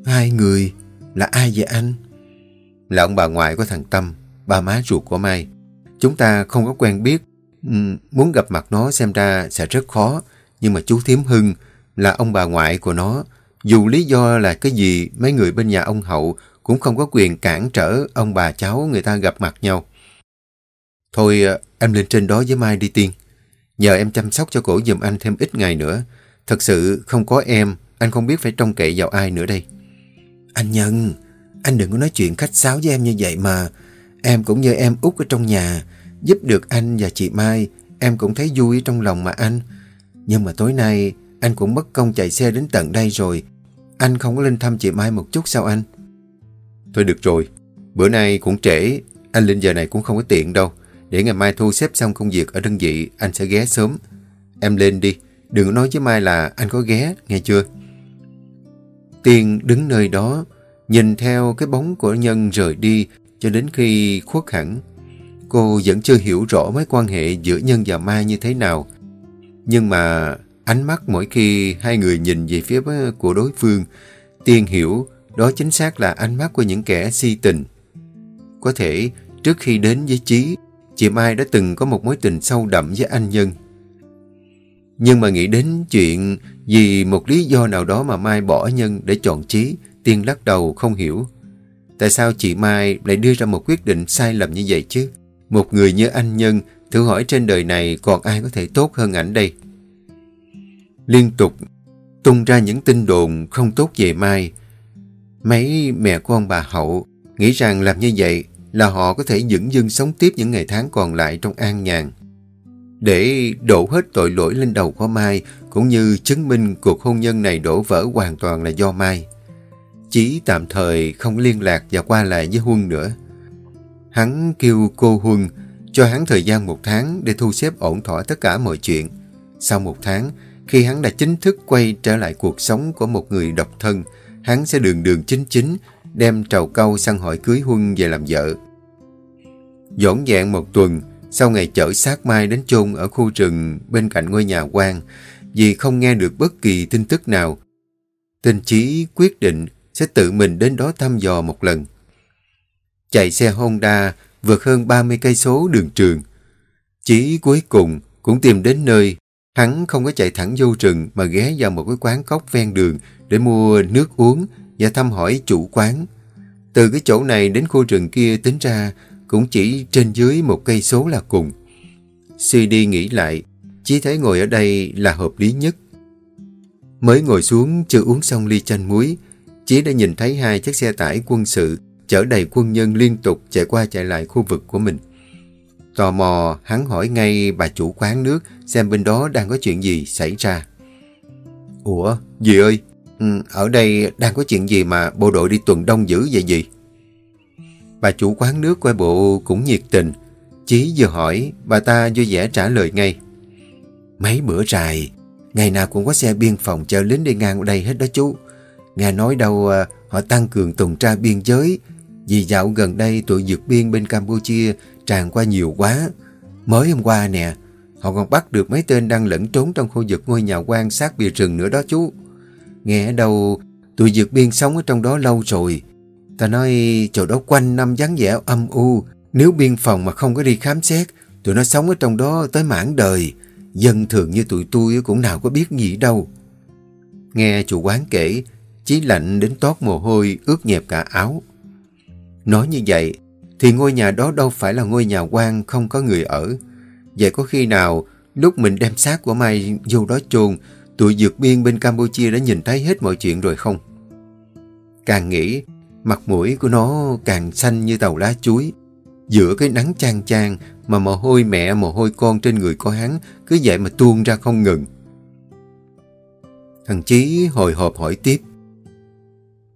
Hai người? Là ai vậy anh? Là ông bà ngoại của thằng Tâm, ba má ruột của Mai. Chúng ta không có quen biết, ừ, muốn gặp mặt nó xem ra sẽ rất khó, nhưng mà chú Thiếm Hưng là ông bà ngoại của nó. Dù lý do là cái gì, mấy người bên nhà ông Hậu cũng không có quyền cản trở ông bà cháu người ta gặp mặt nhau. Thôi ờ, em lên trên đó với Mai đi Tiên. Nhờ em chăm sóc cho cổ giùm anh thêm ít ngày nữa. Thật sự không có em, anh không biết phải trông cậy vào ai nữa đây. Anh Nhân, anh đừng có nói chuyện khách sáo với em như vậy mà. Em cũng như em út ở trong nhà. Giúp được anh và chị Mai, em cũng thấy vui trong lòng mà anh. Nhưng mà tối nay, anh cũng mất công chạy xe đến tận đây rồi. Anh không có lên thăm chị Mai một chút sao anh? Thôi được rồi, bữa nay cũng trễ, anh lên giờ này cũng không có tiện đâu. Để ngày mai thu xếp xong công việc ở đơn vị, anh sẽ ghé sớm. Em lên đi, đừng nói với Mai là anh có ghé, nghe chưa? Tiên đứng nơi đó, nhìn theo cái bóng của nhân rời đi cho đến khi khuất hẳn. Cô vẫn chưa hiểu rõ mối quan hệ giữa nhân và Mai như thế nào. Nhưng mà ánh mắt mỗi khi hai người nhìn về phía của đối phương, Tiên hiểu đó chính xác là ánh mắt của những kẻ si tình. Có thể trước khi đến với Chí, chị Mai đã từng có một mối tình sâu đậm với anh Nhân. Nhưng mà nghĩ đến chuyện vì một lý do nào đó mà Mai bỏ Nhân để chọn Chí, Tiên lắc đầu không hiểu. Tại sao chị Mai lại đưa ra một quyết định sai lầm như vậy chứ? Một người như anh Nhân, thử hỏi trên đời này còn ai có thể tốt hơn ảnh đây? Liên tục tung ra những tin đồn không tốt về Mai. Mấy mẹ con bà Hậu nghĩ rằng làm như vậy là họ có thể dững dưng sống tiếp những ngày tháng còn lại trong an nhàn. Để đổ hết tội lỗi lên đầu của Mai, cũng như chứng minh cuộc hôn nhân này đổ vỡ hoàn toàn là do Mai. Chỉ tạm thời không liên lạc và qua lại với Huân nữa. Hắn kêu cô Huân cho hắn thời gian một tháng để thu xếp ổn thỏa tất cả mọi chuyện. Sau một tháng, khi hắn đã chính thức quay trở lại cuộc sống của một người độc thân, hắn sẽ đường đường chính chính đem trầu câu sang hỏi cưới Huân về làm vợ. Dỗn dẹn một tuần, sau ngày chở xác Mai đến chôn ở khu rừng bên cạnh ngôi nhà quan, vì không nghe được bất kỳ tin tức nào, Tinh Chí quyết định sẽ tự mình đến đó thăm dò một lần. Chạy xe Honda vượt hơn 30 cây số đường trường. Chí cuối cùng cũng tìm đến nơi Hắn không có chạy thẳng vô rừng mà ghé vào một cái quán cốc ven đường để mua nước uống và thăm hỏi chủ quán. Từ cái chỗ này đến khu rừng kia tính ra cũng chỉ trên dưới một cây số là cùng. Suy đi nghĩ lại, chỉ thấy ngồi ở đây là hợp lý nhất. Mới ngồi xuống chưa uống xong ly chanh muối, chỉ đã nhìn thấy hai chiếc xe tải quân sự chở đầy quân nhân liên tục chạy qua chạy lại khu vực của mình. Tò mò, hắn hỏi ngay bà chủ quán nước xem bên đó đang có chuyện gì xảy ra. Ủa, dì ơi, ừ, ở đây đang có chuyện gì mà bộ đội đi tuần đông dữ vậy gì? Bà chủ quán nước quay bộ cũng nhiệt tình. Chí vừa hỏi, bà ta vui vẻ trả lời ngay. Mấy bữa dài, Ngày nào cũng có xe biên phòng chở lính đi ngang ở đây hết đó chú. Nghe nói đâu à, họ tăng cường tuần tra biên giới vì dạo gần đây tụi vượt biên bên Campuchia tràn qua nhiều quá. Mới hôm qua nè, họ còn bắt được mấy tên đang lẫn trốn trong khu vực ngôi nhà quan sát bìa rừng nữa đó chú. Nghe đâu tụi vượt biên sống ở trong đó lâu rồi. Ta nói chỗ đó quanh năm vắng vẻ âm u. Nếu biên phòng mà không có đi khám xét, tụi nó sống ở trong đó tới mãn đời. Dân thường như tụi tôi cũng nào có biết gì đâu. Nghe chủ quán kể, Chí lạnh đến tót mồ hôi, ướt nhẹp cả áo. Nói như vậy, thì ngôi nhà đó đâu phải là ngôi nhà quan không có người ở. Vậy có khi nào, lúc mình đem xác của Mai vô đó chôn, tụi dược biên bên Campuchia đã nhìn thấy hết mọi chuyện rồi không? Càng nghĩ, mặt mũi của nó càng xanh như tàu lá chuối. Giữa cái nắng chang chang mà mồ hôi mẹ mồ hôi con trên người của hắn cứ vậy mà tuôn ra không ngừng. Thằng Chí hồi hộp hỏi tiếp.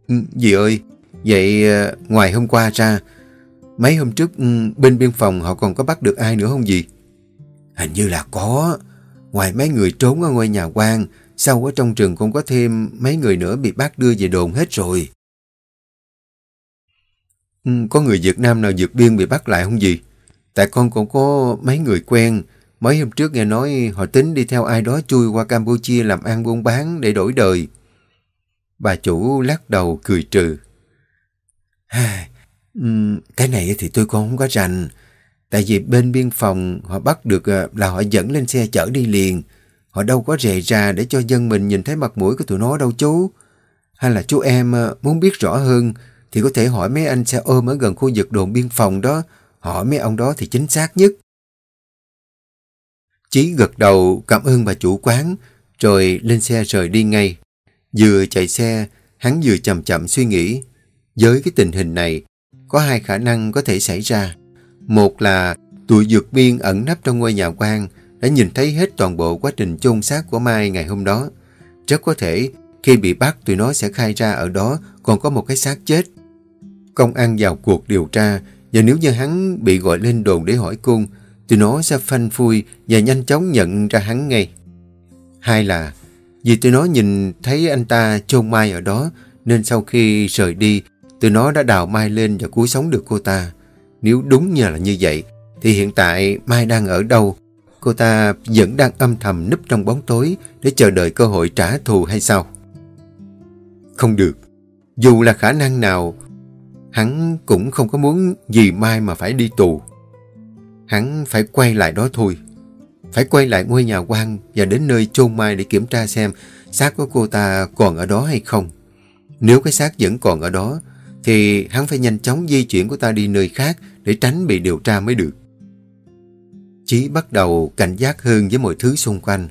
Ừ, dì ơi, vậy ờ, ngoài hôm qua ra, mấy hôm trước ừ, bên biên phòng họ còn có bắt được ai nữa không dì? Hình như là có. Ngoài mấy người trốn ở ngôi nhà quan, sau ở trong trường cũng có thêm mấy người nữa bị bắt đưa về đồn hết rồi. Ừ, có người Việt Nam nào vượt biên bị bắt lại không gì? Tại con cũng có mấy người quen. Mấy hôm trước nghe nói họ tính đi theo ai đó chui qua Campuchia làm ăn buôn bán để đổi đời. Bà chủ lắc đầu cười trừ. Ừ, cái này thì tôi còn không có rành. Tại vì bên biên phòng họ bắt được à, là họ dẫn lên xe chở đi liền. Họ đâu có rề ra để cho dân mình nhìn thấy mặt mũi của tụi nó đâu chú. Hay là chú em à, muốn biết rõ hơn thì có thể hỏi mấy anh xe ôm ở gần khu vực đồn biên phòng đó. Hỏi mấy ông đó thì chính xác nhất. Chí gật đầu cảm ơn bà chủ quán rồi lên xe rời đi ngay. Vừa chạy xe, hắn vừa chậm chậm suy nghĩ. Với cái tình hình này, có hai khả năng có thể xảy ra. Một là tụi dược biên ẩn nấp trong ngôi nhà quan đã nhìn thấy hết toàn bộ quá trình chôn xác của Mai ngày hôm đó. Rất có thể khi bị bắt tụi nó sẽ khai ra ở đó còn có một cái xác chết. Công an vào cuộc điều tra và nếu như hắn bị gọi lên đồn để hỏi cung thì nó sẽ phanh phui và nhanh chóng nhận ra hắn ngay. Hai là vì tụi nó nhìn thấy anh ta chôn Mai ở đó nên sau khi rời đi tụi nó đã đào Mai lên và cứu sống được cô ta. Nếu đúng như là như vậy, thì hiện tại Mai đang ở đâu? Cô ta vẫn đang âm thầm núp trong bóng tối để chờ đợi cơ hội trả thù hay sao? Không được. Dù là khả năng nào, hắn cũng không có muốn vì Mai mà phải đi tù. Hắn phải quay lại đó thôi. Phải quay lại ngôi nhà quan và đến nơi chôn Mai để kiểm tra xem xác của cô ta còn ở đó hay không. Nếu cái xác vẫn còn ở đó, thì hắn phải nhanh chóng di chuyển của ta đi nơi khác để tránh bị điều tra mới được. Chí bắt đầu cảnh giác hơn với mọi thứ xung quanh.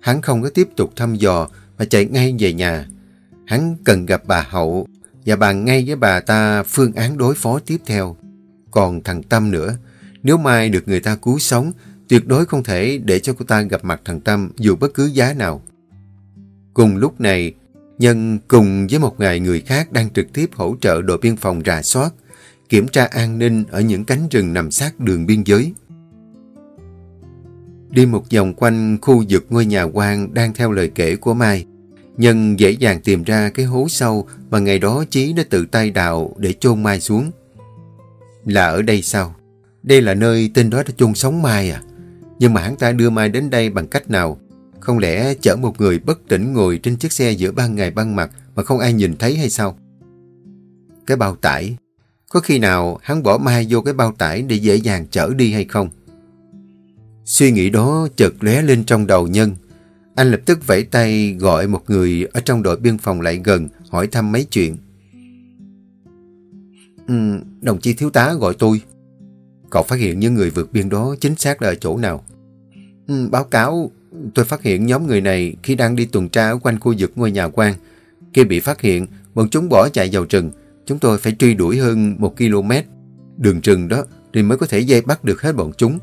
Hắn không có tiếp tục thăm dò mà chạy ngay về nhà. Hắn cần gặp bà Hậu và bàn ngay với bà ta phương án đối phó tiếp theo. Còn thằng Tâm nữa, nếu mai được người ta cứu sống, tuyệt đối không thể để cho cô ta gặp mặt thằng Tâm dù bất cứ giá nào. Cùng lúc này, Nhân cùng với một ngày người khác đang trực tiếp hỗ trợ đội biên phòng rà soát, kiểm tra an ninh ở những cánh rừng nằm sát đường biên giới. Đi một vòng quanh khu vực ngôi nhà quan đang theo lời kể của Mai, Nhân dễ dàng tìm ra cái hố sâu mà ngày đó Chí đã tự tay đào để chôn Mai xuống. Là ở đây sao? Đây là nơi tên đó đã chôn sống Mai à? Nhưng mà hắn ta đưa Mai đến đây bằng cách nào? Không lẽ chở một người bất tỉnh ngồi trên chiếc xe giữa ban ngày ban mặt mà không ai nhìn thấy hay sao? Cái bao tải, có khi nào hắn bỏ Mai vô cái bao tải để dễ dàng chở đi hay không? Suy nghĩ đó chợt lóe lên trong đầu nhân. Anh lập tức vẫy tay gọi một người ở trong đội biên phòng lại gần hỏi thăm mấy chuyện. Ừ, đồng chí thiếu tá gọi tôi. Cậu phát hiện những người vượt biên đó chính xác là ở chỗ nào? Ừ, báo cáo tôi phát hiện nhóm người này khi đang đi tuần tra ở quanh khu vực ngôi nhà quan. Khi bị phát hiện, bọn chúng bỏ chạy vào rừng. Chúng tôi phải truy đuổi hơn một km. Đường rừng đó thì mới có thể dây bắt được hết bọn chúng.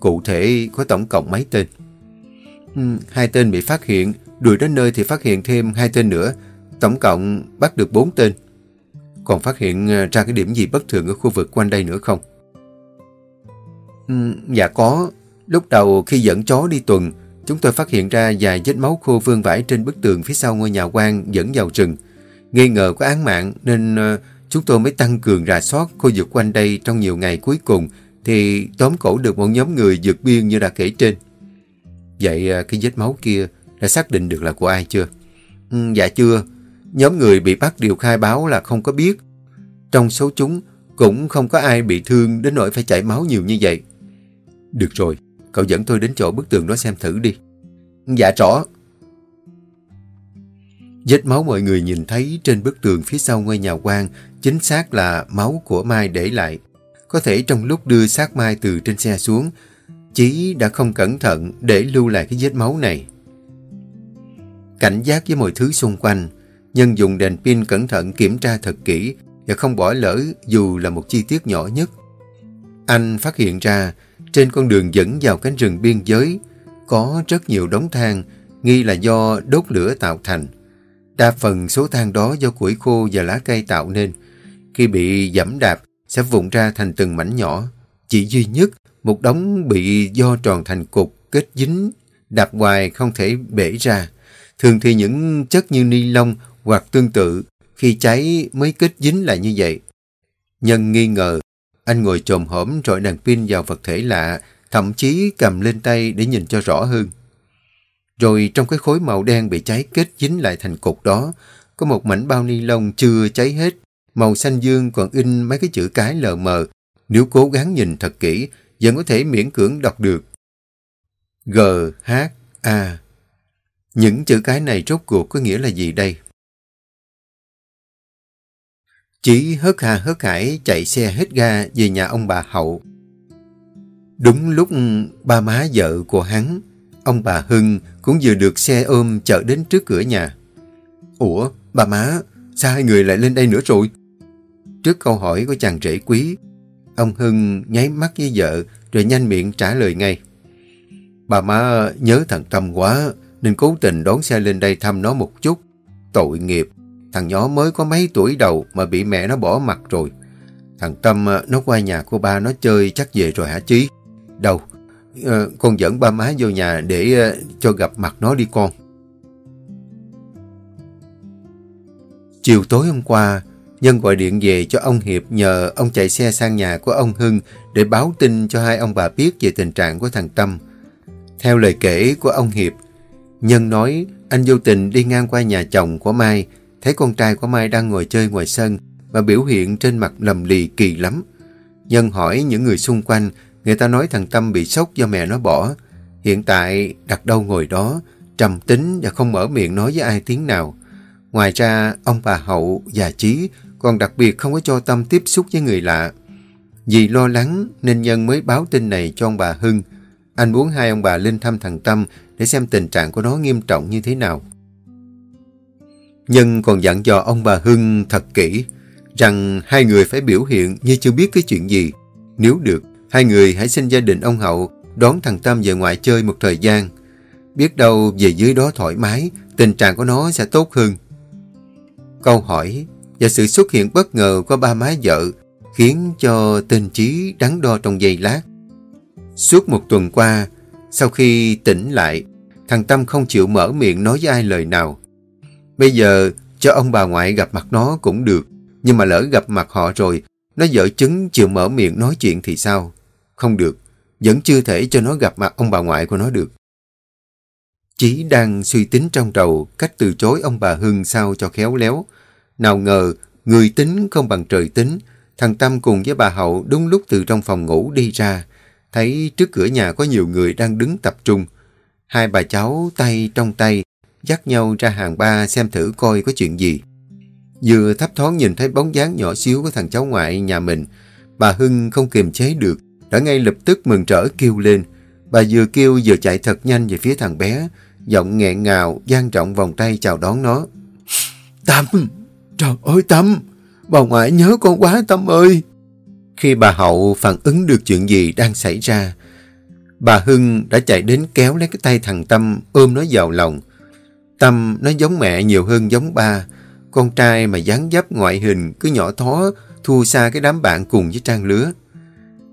Cụ thể có tổng cộng mấy tên? Ừ, hai tên bị phát hiện, đuổi đến nơi thì phát hiện thêm hai tên nữa. Tổng cộng bắt được bốn tên. Còn phát hiện ờ, ra cái điểm gì bất thường ở khu vực quanh đây nữa không? Ừ, dạ có. Lúc đầu khi dẫn chó đi tuần, chúng tôi phát hiện ra vài vết máu khô vương vãi trên bức tường phía sau ngôi nhà quan dẫn vào rừng. Nghi ngờ có án mạng nên ờ, chúng tôi mới tăng cường rà soát khu vực quanh đây trong nhiều ngày cuối cùng thì tóm cổ được một nhóm người vượt biên như đã kể trên. Vậy à, cái vết máu kia đã xác định được là của ai chưa? Ừ, dạ chưa. Nhóm người bị bắt đều khai báo là không có biết. Trong số chúng cũng không có ai bị thương đến nỗi phải chảy máu nhiều như vậy. Được rồi, cậu dẫn tôi đến chỗ bức tường đó xem thử đi. Dạ rõ. Vết máu mọi người nhìn thấy trên bức tường phía sau ngôi nhà quan chính xác là máu của Mai để lại. Có thể trong lúc đưa xác Mai từ trên xe xuống, Chí đã không cẩn thận để lưu lại cái vết máu này. Cảnh giác với mọi thứ xung quanh, Nhân dùng đèn pin cẩn thận kiểm tra thật kỹ và không bỏ lỡ dù là một chi tiết nhỏ nhất. Anh phát hiện ra trên con đường dẫn vào cánh rừng biên giới có rất nhiều đống than nghi là do đốt lửa tạo thành. Đa phần số than đó do củi khô và lá cây tạo nên. Khi bị giẫm đạp sẽ vụn ra thành từng mảnh nhỏ. Chỉ duy nhất một đống bị do tròn thành cục kết dính đạp hoài không thể bể ra. Thường thì những chất như ni lông hoặc tương tự khi cháy mới kết dính lại như vậy. Nhân nghi ngờ, anh ngồi trồm hổm rọi đàn pin vào vật thể lạ, thậm chí cầm lên tay để nhìn cho rõ hơn. Rồi trong cái khối màu đen bị cháy kết dính lại thành cục đó, có một mảnh bao ni lông chưa cháy hết, màu xanh dương còn in mấy cái chữ cái lờ mờ. Nếu cố gắng nhìn thật kỹ, vẫn có thể miễn cưỡng đọc được. G, H, A. Những chữ cái này rốt cuộc có nghĩa là gì đây? Chỉ hớt hà hớt hải chạy xe hết ga về nhà ông bà Hậu. Đúng lúc ba má vợ của hắn, ông bà Hưng cũng vừa được xe ôm chở đến trước cửa nhà. Ủa, bà má, sao hai người lại lên đây nữa rồi? Trước câu hỏi của chàng rể quý, ông Hưng nháy mắt với vợ rồi nhanh miệng trả lời ngay. Bà má nhớ thằng Tâm quá nên cố tình đón xe lên đây thăm nó một chút. Tội nghiệp, Thằng nhỏ mới có mấy tuổi đầu mà bị mẹ nó bỏ mặt rồi. Thằng Tâm à, nó qua nhà của ba nó chơi chắc về rồi hả Chí? Đâu? À, con dẫn ba má vô nhà để ờ, cho gặp mặt nó đi con. Chiều tối hôm qua, Nhân gọi điện về cho ông Hiệp nhờ ông chạy xe sang nhà của ông Hưng để báo tin cho hai ông bà biết về tình trạng của thằng Tâm. Theo lời kể của ông Hiệp, Nhân nói anh vô tình đi ngang qua nhà chồng của Mai thấy con trai của Mai đang ngồi chơi ngoài sân và biểu hiện trên mặt lầm lì kỳ lắm. Nhân hỏi những người xung quanh, người ta nói thằng Tâm bị sốc do mẹ nó bỏ. Hiện tại đặt đâu ngồi đó, trầm tính và không mở miệng nói với ai tiếng nào. Ngoài ra, ông bà Hậu già Chí còn đặc biệt không có cho Tâm tiếp xúc với người lạ. Vì lo lắng nên Nhân mới báo tin này cho ông bà Hưng. Anh muốn hai ông bà lên thăm thằng Tâm để xem tình trạng của nó nghiêm trọng như thế nào. Nhân còn dặn dò ông bà Hưng thật kỹ rằng hai người phải biểu hiện như chưa biết cái chuyện gì. Nếu được, hai người hãy xin gia đình ông Hậu đón thằng Tâm về ngoại chơi một thời gian. Biết đâu về dưới đó thoải mái, tình trạng của nó sẽ tốt hơn. Câu hỏi và sự xuất hiện bất ngờ của ba má vợ khiến cho tên trí đắn đo trong giây lát. Suốt một tuần qua, sau khi tỉnh lại, thằng Tâm không chịu mở miệng nói với ai lời nào. Bây giờ cho ông bà ngoại gặp mặt nó cũng được, nhưng mà lỡ gặp mặt họ rồi, nó dở chứng chịu mở miệng nói chuyện thì sao? Không được, vẫn chưa thể cho nó gặp mặt ông bà ngoại của nó được. Chí đang suy tính trong đầu cách từ chối ông bà Hưng sao cho khéo léo. Nào ngờ, người tính không bằng trời tính. Thằng Tâm cùng với bà Hậu đúng lúc từ trong phòng ngủ đi ra. Thấy trước cửa nhà có nhiều người đang đứng tập trung. Hai bà cháu tay trong tay dắt nhau ra hàng ba xem thử coi có chuyện gì. Vừa thấp thoáng nhìn thấy bóng dáng nhỏ xíu của thằng cháu ngoại nhà mình, bà Hưng không kiềm chế được, đã ngay lập tức mừng rỡ kêu lên. Bà vừa kêu vừa chạy thật nhanh về phía thằng bé, giọng nghẹn ngào, gian trọng vòng tay chào đón nó. Tâm! Trời ơi Tâm! Bà ngoại nhớ con quá Tâm ơi! Khi bà Hậu phản ứng được chuyện gì đang xảy ra, bà Hưng đã chạy đến kéo lấy cái tay thằng Tâm ôm nó vào lòng, Tâm nó giống mẹ nhiều hơn giống ba. Con trai mà dáng dấp ngoại hình cứ nhỏ thó, thua xa cái đám bạn cùng với trang lứa.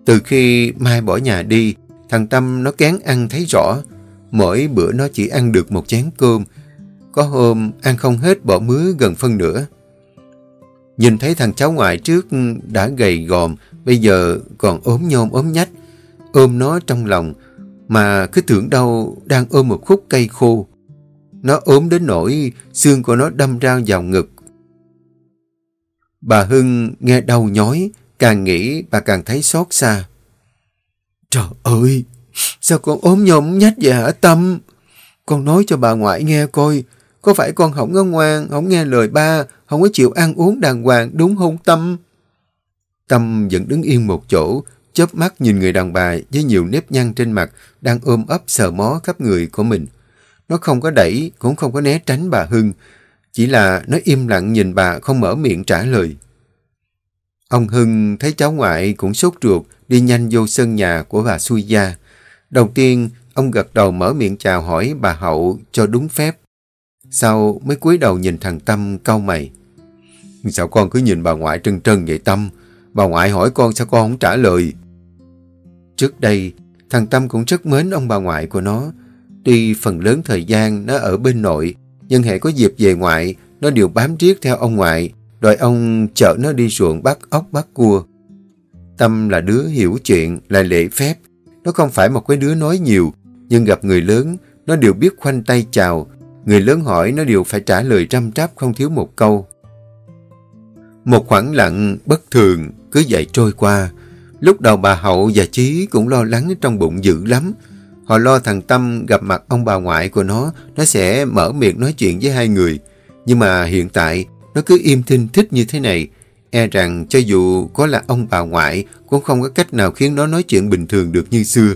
Từ khi Mai bỏ nhà đi, thằng Tâm nó kén ăn thấy rõ. Mỗi bữa nó chỉ ăn được một chén cơm. Có hôm ăn không hết bỏ mứa gần phân nửa. Nhìn thấy thằng cháu ngoại trước đã gầy gòm, bây giờ còn ốm nhôm ốm nhách. Ôm nó trong lòng, mà cứ tưởng đâu đang ôm một khúc cây khô. Nó ốm đến nỗi xương của nó đâm ra vào ngực. Bà Hưng nghe đau nhói, càng nghĩ bà càng thấy xót xa. Trời ơi, sao con ốm nhôm nhách vậy hả Tâm? Con nói cho bà ngoại nghe coi, có phải con không có ngoan, không nghe lời ba, không có chịu ăn uống đàng hoàng đúng không Tâm? Tâm vẫn đứng yên một chỗ, chớp mắt nhìn người đàn bà với nhiều nếp nhăn trên mặt đang ôm ấp sờ mó khắp người của mình. Nó không có đẩy, cũng không có né tránh bà Hưng, chỉ là nó im lặng nhìn bà không mở miệng trả lời. Ông Hưng thấy cháu ngoại cũng sốt ruột đi nhanh vô sân nhà của bà Xui Gia. Đầu tiên, ông gật đầu mở miệng chào hỏi bà Hậu cho đúng phép. Sau mới cúi đầu nhìn thằng Tâm cau mày. Sao con cứ nhìn bà ngoại trân trân vậy Tâm? Bà ngoại hỏi con sao con không trả lời? Trước đây, thằng Tâm cũng rất mến ông bà ngoại của nó. Tuy phần lớn thời gian nó ở bên nội, nhưng hệ có dịp về ngoại, nó đều bám riết theo ông ngoại, đòi ông chở nó đi ruộng bắt ốc bắt cua. Tâm là đứa hiểu chuyện, là lễ phép. Nó không phải một cái đứa nói nhiều, nhưng gặp người lớn, nó đều biết khoanh tay chào. Người lớn hỏi nó đều phải trả lời trăm tráp không thiếu một câu. Một khoảng lặng bất thường cứ vậy trôi qua. Lúc đầu bà Hậu và Chí cũng lo lắng trong bụng dữ lắm. Họ lo thằng Tâm gặp mặt ông bà ngoại của nó, nó sẽ mở miệng nói chuyện với hai người. Nhưng mà hiện tại, nó cứ im thinh thích như thế này. E rằng cho dù có là ông bà ngoại, cũng không có cách nào khiến nó nói chuyện bình thường được như xưa.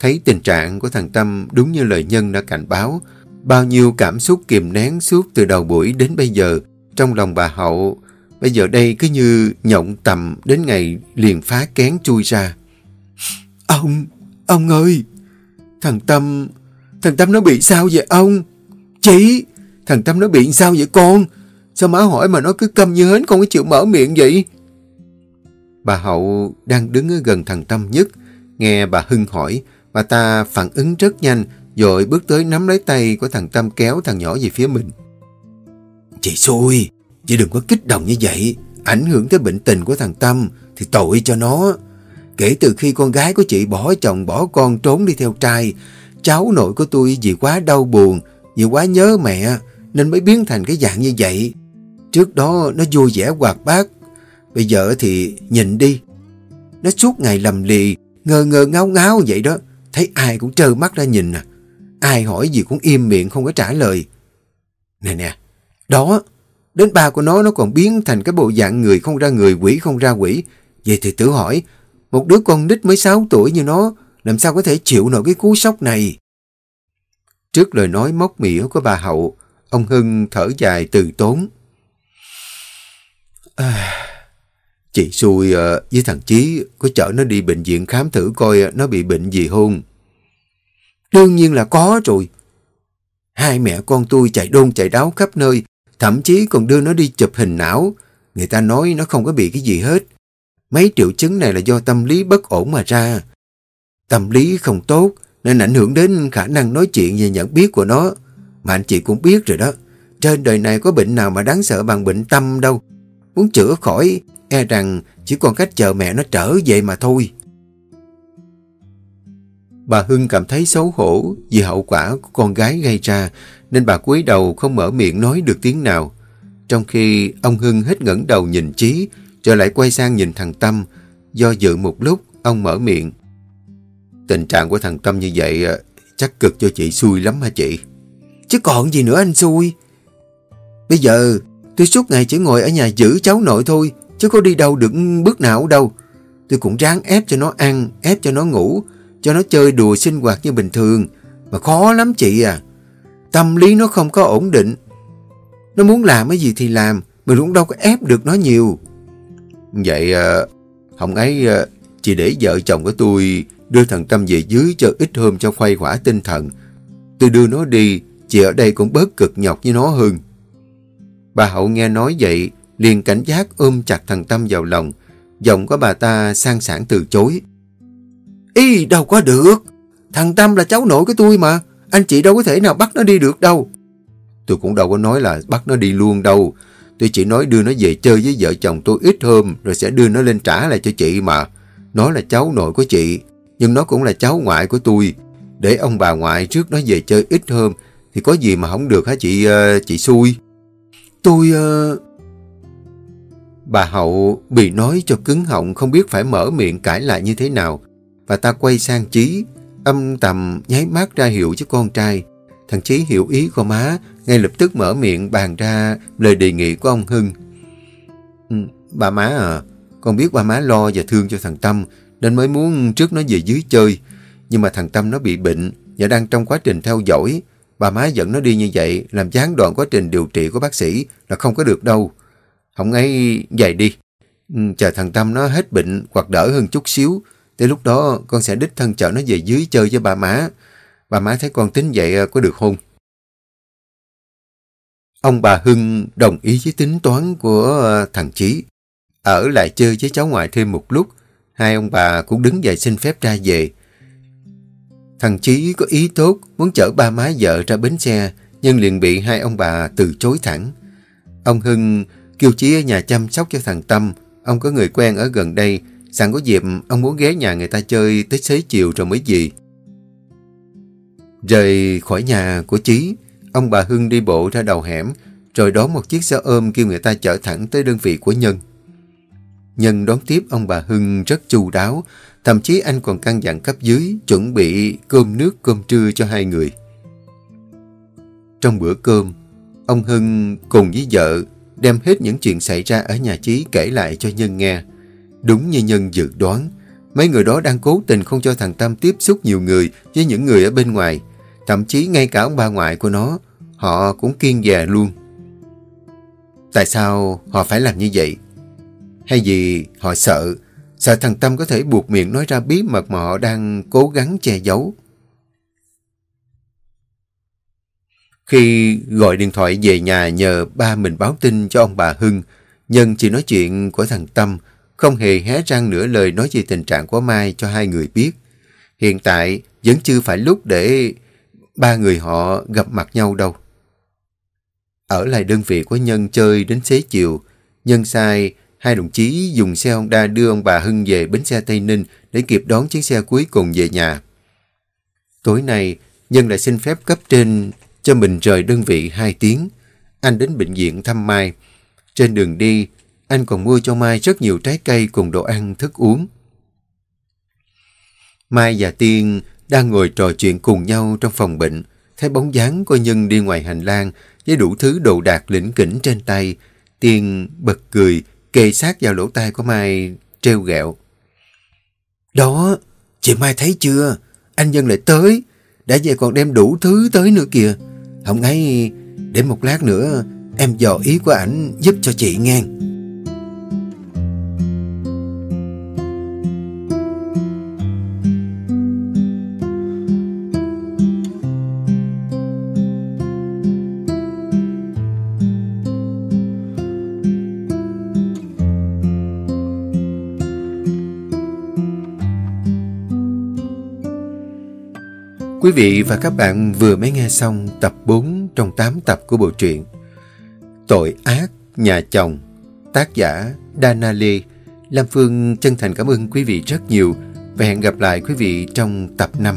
Thấy tình trạng của thằng Tâm đúng như lời nhân đã cảnh báo, bao nhiêu cảm xúc kìm nén suốt từ đầu buổi đến bây giờ, trong lòng bà Hậu, bây giờ đây cứ như nhộng tầm đến ngày liền phá kén chui ra. Ông, ông ơi, thằng Tâm, thằng Tâm nó bị sao vậy ông? Chị, thằng Tâm nó bị sao vậy con? Sao má hỏi mà nó cứ câm như hến không có chịu mở miệng vậy? Bà Hậu đang đứng ở gần thằng Tâm nhất, nghe bà Hưng hỏi, bà ta phản ứng rất nhanh, rồi bước tới nắm lấy tay của thằng Tâm kéo thằng nhỏ về phía mình. Chị xui, chị đừng có kích động như vậy. Ảnh hưởng tới bệnh tình của thằng Tâm thì tội cho nó. Kể từ khi con gái của chị bỏ chồng bỏ con trốn đi theo trai, cháu nội của tôi vì quá đau buồn, vì quá nhớ mẹ nên mới biến thành cái dạng như vậy. Trước đó nó vui vẻ hoạt bát, bây giờ thì nhìn đi. Nó suốt ngày lầm lì, ngơ ngơ ngáo ngáo vậy đó, thấy ai cũng trơ mắt ra nhìn à. Ai hỏi gì cũng im miệng không có trả lời. Nè nè, đó, đến ba của nó nó còn biến thành cái bộ dạng người không ra người, quỷ không ra quỷ. Vậy thì tự hỏi, một đứa con nít mới 6 tuổi như nó, làm sao có thể chịu nổi cái cú sốc này? Trước lời nói móc mỉa của bà Hậu, ông Hưng thở dài từ tốn. À, chị xui ờ, với thằng Chí có chở nó đi bệnh viện khám thử coi ờ, nó bị bệnh gì không? Đương nhiên là có rồi. Hai mẹ con tôi chạy đôn chạy đáo khắp nơi, thậm chí còn đưa nó đi chụp hình não. Người ta nói nó không có bị cái gì hết. Mấy triệu chứng này là do tâm lý bất ổn mà ra. Tâm lý không tốt nên ảnh hưởng đến khả năng nói chuyện và nhận biết của nó. Mà anh chị cũng biết rồi đó. Trên đời này có bệnh nào mà đáng sợ bằng bệnh tâm đâu. Muốn chữa khỏi, e rằng chỉ còn cách chờ mẹ nó trở về mà thôi. Bà Hưng cảm thấy xấu hổ vì hậu quả của con gái gây ra, nên bà cúi đầu không mở miệng nói được tiếng nào. Trong khi ông Hưng hết ngẩng đầu nhìn Chí, rồi lại quay sang nhìn thằng Tâm. Do dự một lúc, ông mở miệng. Tình trạng của thằng Tâm như vậy ờ, chắc cực cho chị xui lắm hả chị? Chứ còn gì nữa anh xui? Bây giờ tôi suốt ngày chỉ ngồi ở nhà giữ cháu nội thôi, chứ có đi đâu được bước nào đâu. Tôi cũng ráng ép cho nó ăn, ép cho nó ngủ, cho nó chơi đùa sinh hoạt như bình thường. Mà khó lắm chị à. Tâm lý nó không có ổn định. Nó muốn làm cái gì thì làm, mình cũng đâu có ép được nó nhiều. Vậy, à, Hồng ấy, à, chị để vợ chồng của tôi đưa thằng Tâm về dưới cho ít hôm cho khuây khỏa tinh thần. Tôi đưa nó đi, chị ở đây cũng bớt cực nhọc với nó hơn. Bà Hậu nghe nói vậy, liền cảnh giác ôm chặt thằng Tâm vào lòng. Giọng của bà ta sang sảng từ chối. Ý đâu có được. Thằng Tâm là cháu nội của tôi mà. Anh chị đâu có thể nào bắt nó đi được đâu. Tôi cũng đâu có nói là bắt nó đi luôn đâu. Tôi chỉ nói đưa nó về chơi với vợ chồng tôi ít hôm rồi sẽ đưa nó lên trả lại cho chị mà. Nó là cháu nội của chị, nhưng nó cũng là cháu ngoại của tôi. Để ông bà ngoại trước nó về chơi ít hôm thì có gì mà không được hả chị uh, chị xui. Tôi... Uh... Bà Hậu bị nói cho cứng họng không biết phải mở miệng cãi lại như thế nào. Và ta quay sang Chí, âm tầm nháy mắt ra hiệu cho con trai. Thằng Chí hiểu ý của má, ngay lập tức mở miệng bàn ra lời đề nghị của ông Hưng. Ừ, bà má à, con biết ba má lo và thương cho thằng Tâm, nên mới muốn trước nó về dưới chơi. Nhưng mà thằng Tâm nó bị bệnh và đang trong quá trình theo dõi. Bà má dẫn nó đi như vậy, làm gián đoạn quá trình điều trị của bác sĩ là không có được đâu. Không ấy dậy đi. Ừ, chờ thằng Tâm nó hết bệnh hoặc đỡ hơn chút xíu. Tới lúc đó con sẽ đích thân chở nó về dưới chơi với bà má. Bà má thấy con tính vậy à, có được không? Ông bà Hưng đồng ý với tính toán của à, thằng Chí. Ở lại chơi với cháu ngoại thêm một lúc, hai ông bà cũng đứng dậy xin phép ra về. Thằng Chí có ý tốt, muốn chở ba má vợ ra bến xe, nhưng liền bị hai ông bà từ chối thẳng. Ông Hưng kêu Chí ở nhà chăm sóc cho thằng Tâm. Ông có người quen ở gần đây, sẵn có dịp ông muốn ghé nhà người ta chơi tới xế chiều rồi mới gì. Rời khỏi nhà của Chí, ông bà Hưng đi bộ ra đầu hẻm, rồi đón một chiếc xe ôm kêu người ta chở thẳng tới đơn vị của Nhân. Nhân đón tiếp ông bà Hưng rất chu đáo, thậm chí anh còn căn dặn cấp dưới chuẩn bị cơm nước cơm trưa cho hai người. Trong bữa cơm, ông Hưng cùng với vợ đem hết những chuyện xảy ra ở nhà Chí kể lại cho Nhân nghe. Đúng như Nhân dự đoán, mấy người đó đang cố tình không cho thằng Tâm tiếp xúc nhiều người với những người ở bên ngoài. Thậm chí ngay cả ông bà ngoại của nó, họ cũng kiên dè luôn. Tại sao họ phải làm như vậy? Hay vì họ sợ, sợ thằng Tâm có thể buộc miệng nói ra bí mật mà họ đang cố gắng che giấu. Khi gọi điện thoại về nhà nhờ ba mình báo tin cho ông bà Hưng, Nhân chỉ nói chuyện của thằng Tâm, không hề hé răng nửa lời nói về tình trạng của Mai cho hai người biết. Hiện tại vẫn chưa phải lúc để ba người họ gặp mặt nhau đâu. Ở lại đơn vị của Nhân chơi đến xế chiều, Nhân sai hai đồng chí dùng xe Honda đưa ông bà Hưng về bến xe Tây Ninh để kịp đón chuyến xe cuối cùng về nhà. Tối nay, Nhân lại xin phép cấp trên cho mình rời đơn vị 2 tiếng. Anh đến bệnh viện thăm Mai. Trên đường đi, anh còn mua cho Mai rất nhiều trái cây cùng đồ ăn, thức uống. Mai và Tiên đang ngồi trò chuyện cùng nhau trong phòng bệnh, thấy bóng dáng của Nhân đi ngoài hành lang với đủ thứ đồ đạc lĩnh kỉnh trên tay. Tiên bật cười, kề sát vào lỗ tai của Mai, treo gẹo. Đó, chị Mai thấy chưa? Anh Nhân lại tới, đã về còn đem đủ thứ tới nữa kìa. Không ngay, để một lát nữa em dò ý của ảnh giúp cho chị ngang. Quý vị và các bạn vừa mới nghe xong tập 4 trong 8 tập của bộ truyện Tội ác nhà chồng, Tác giả Dana Lee. Lam Phương chân thành cảm ơn quý vị rất nhiều và hẹn gặp lại quý vị trong tập 5.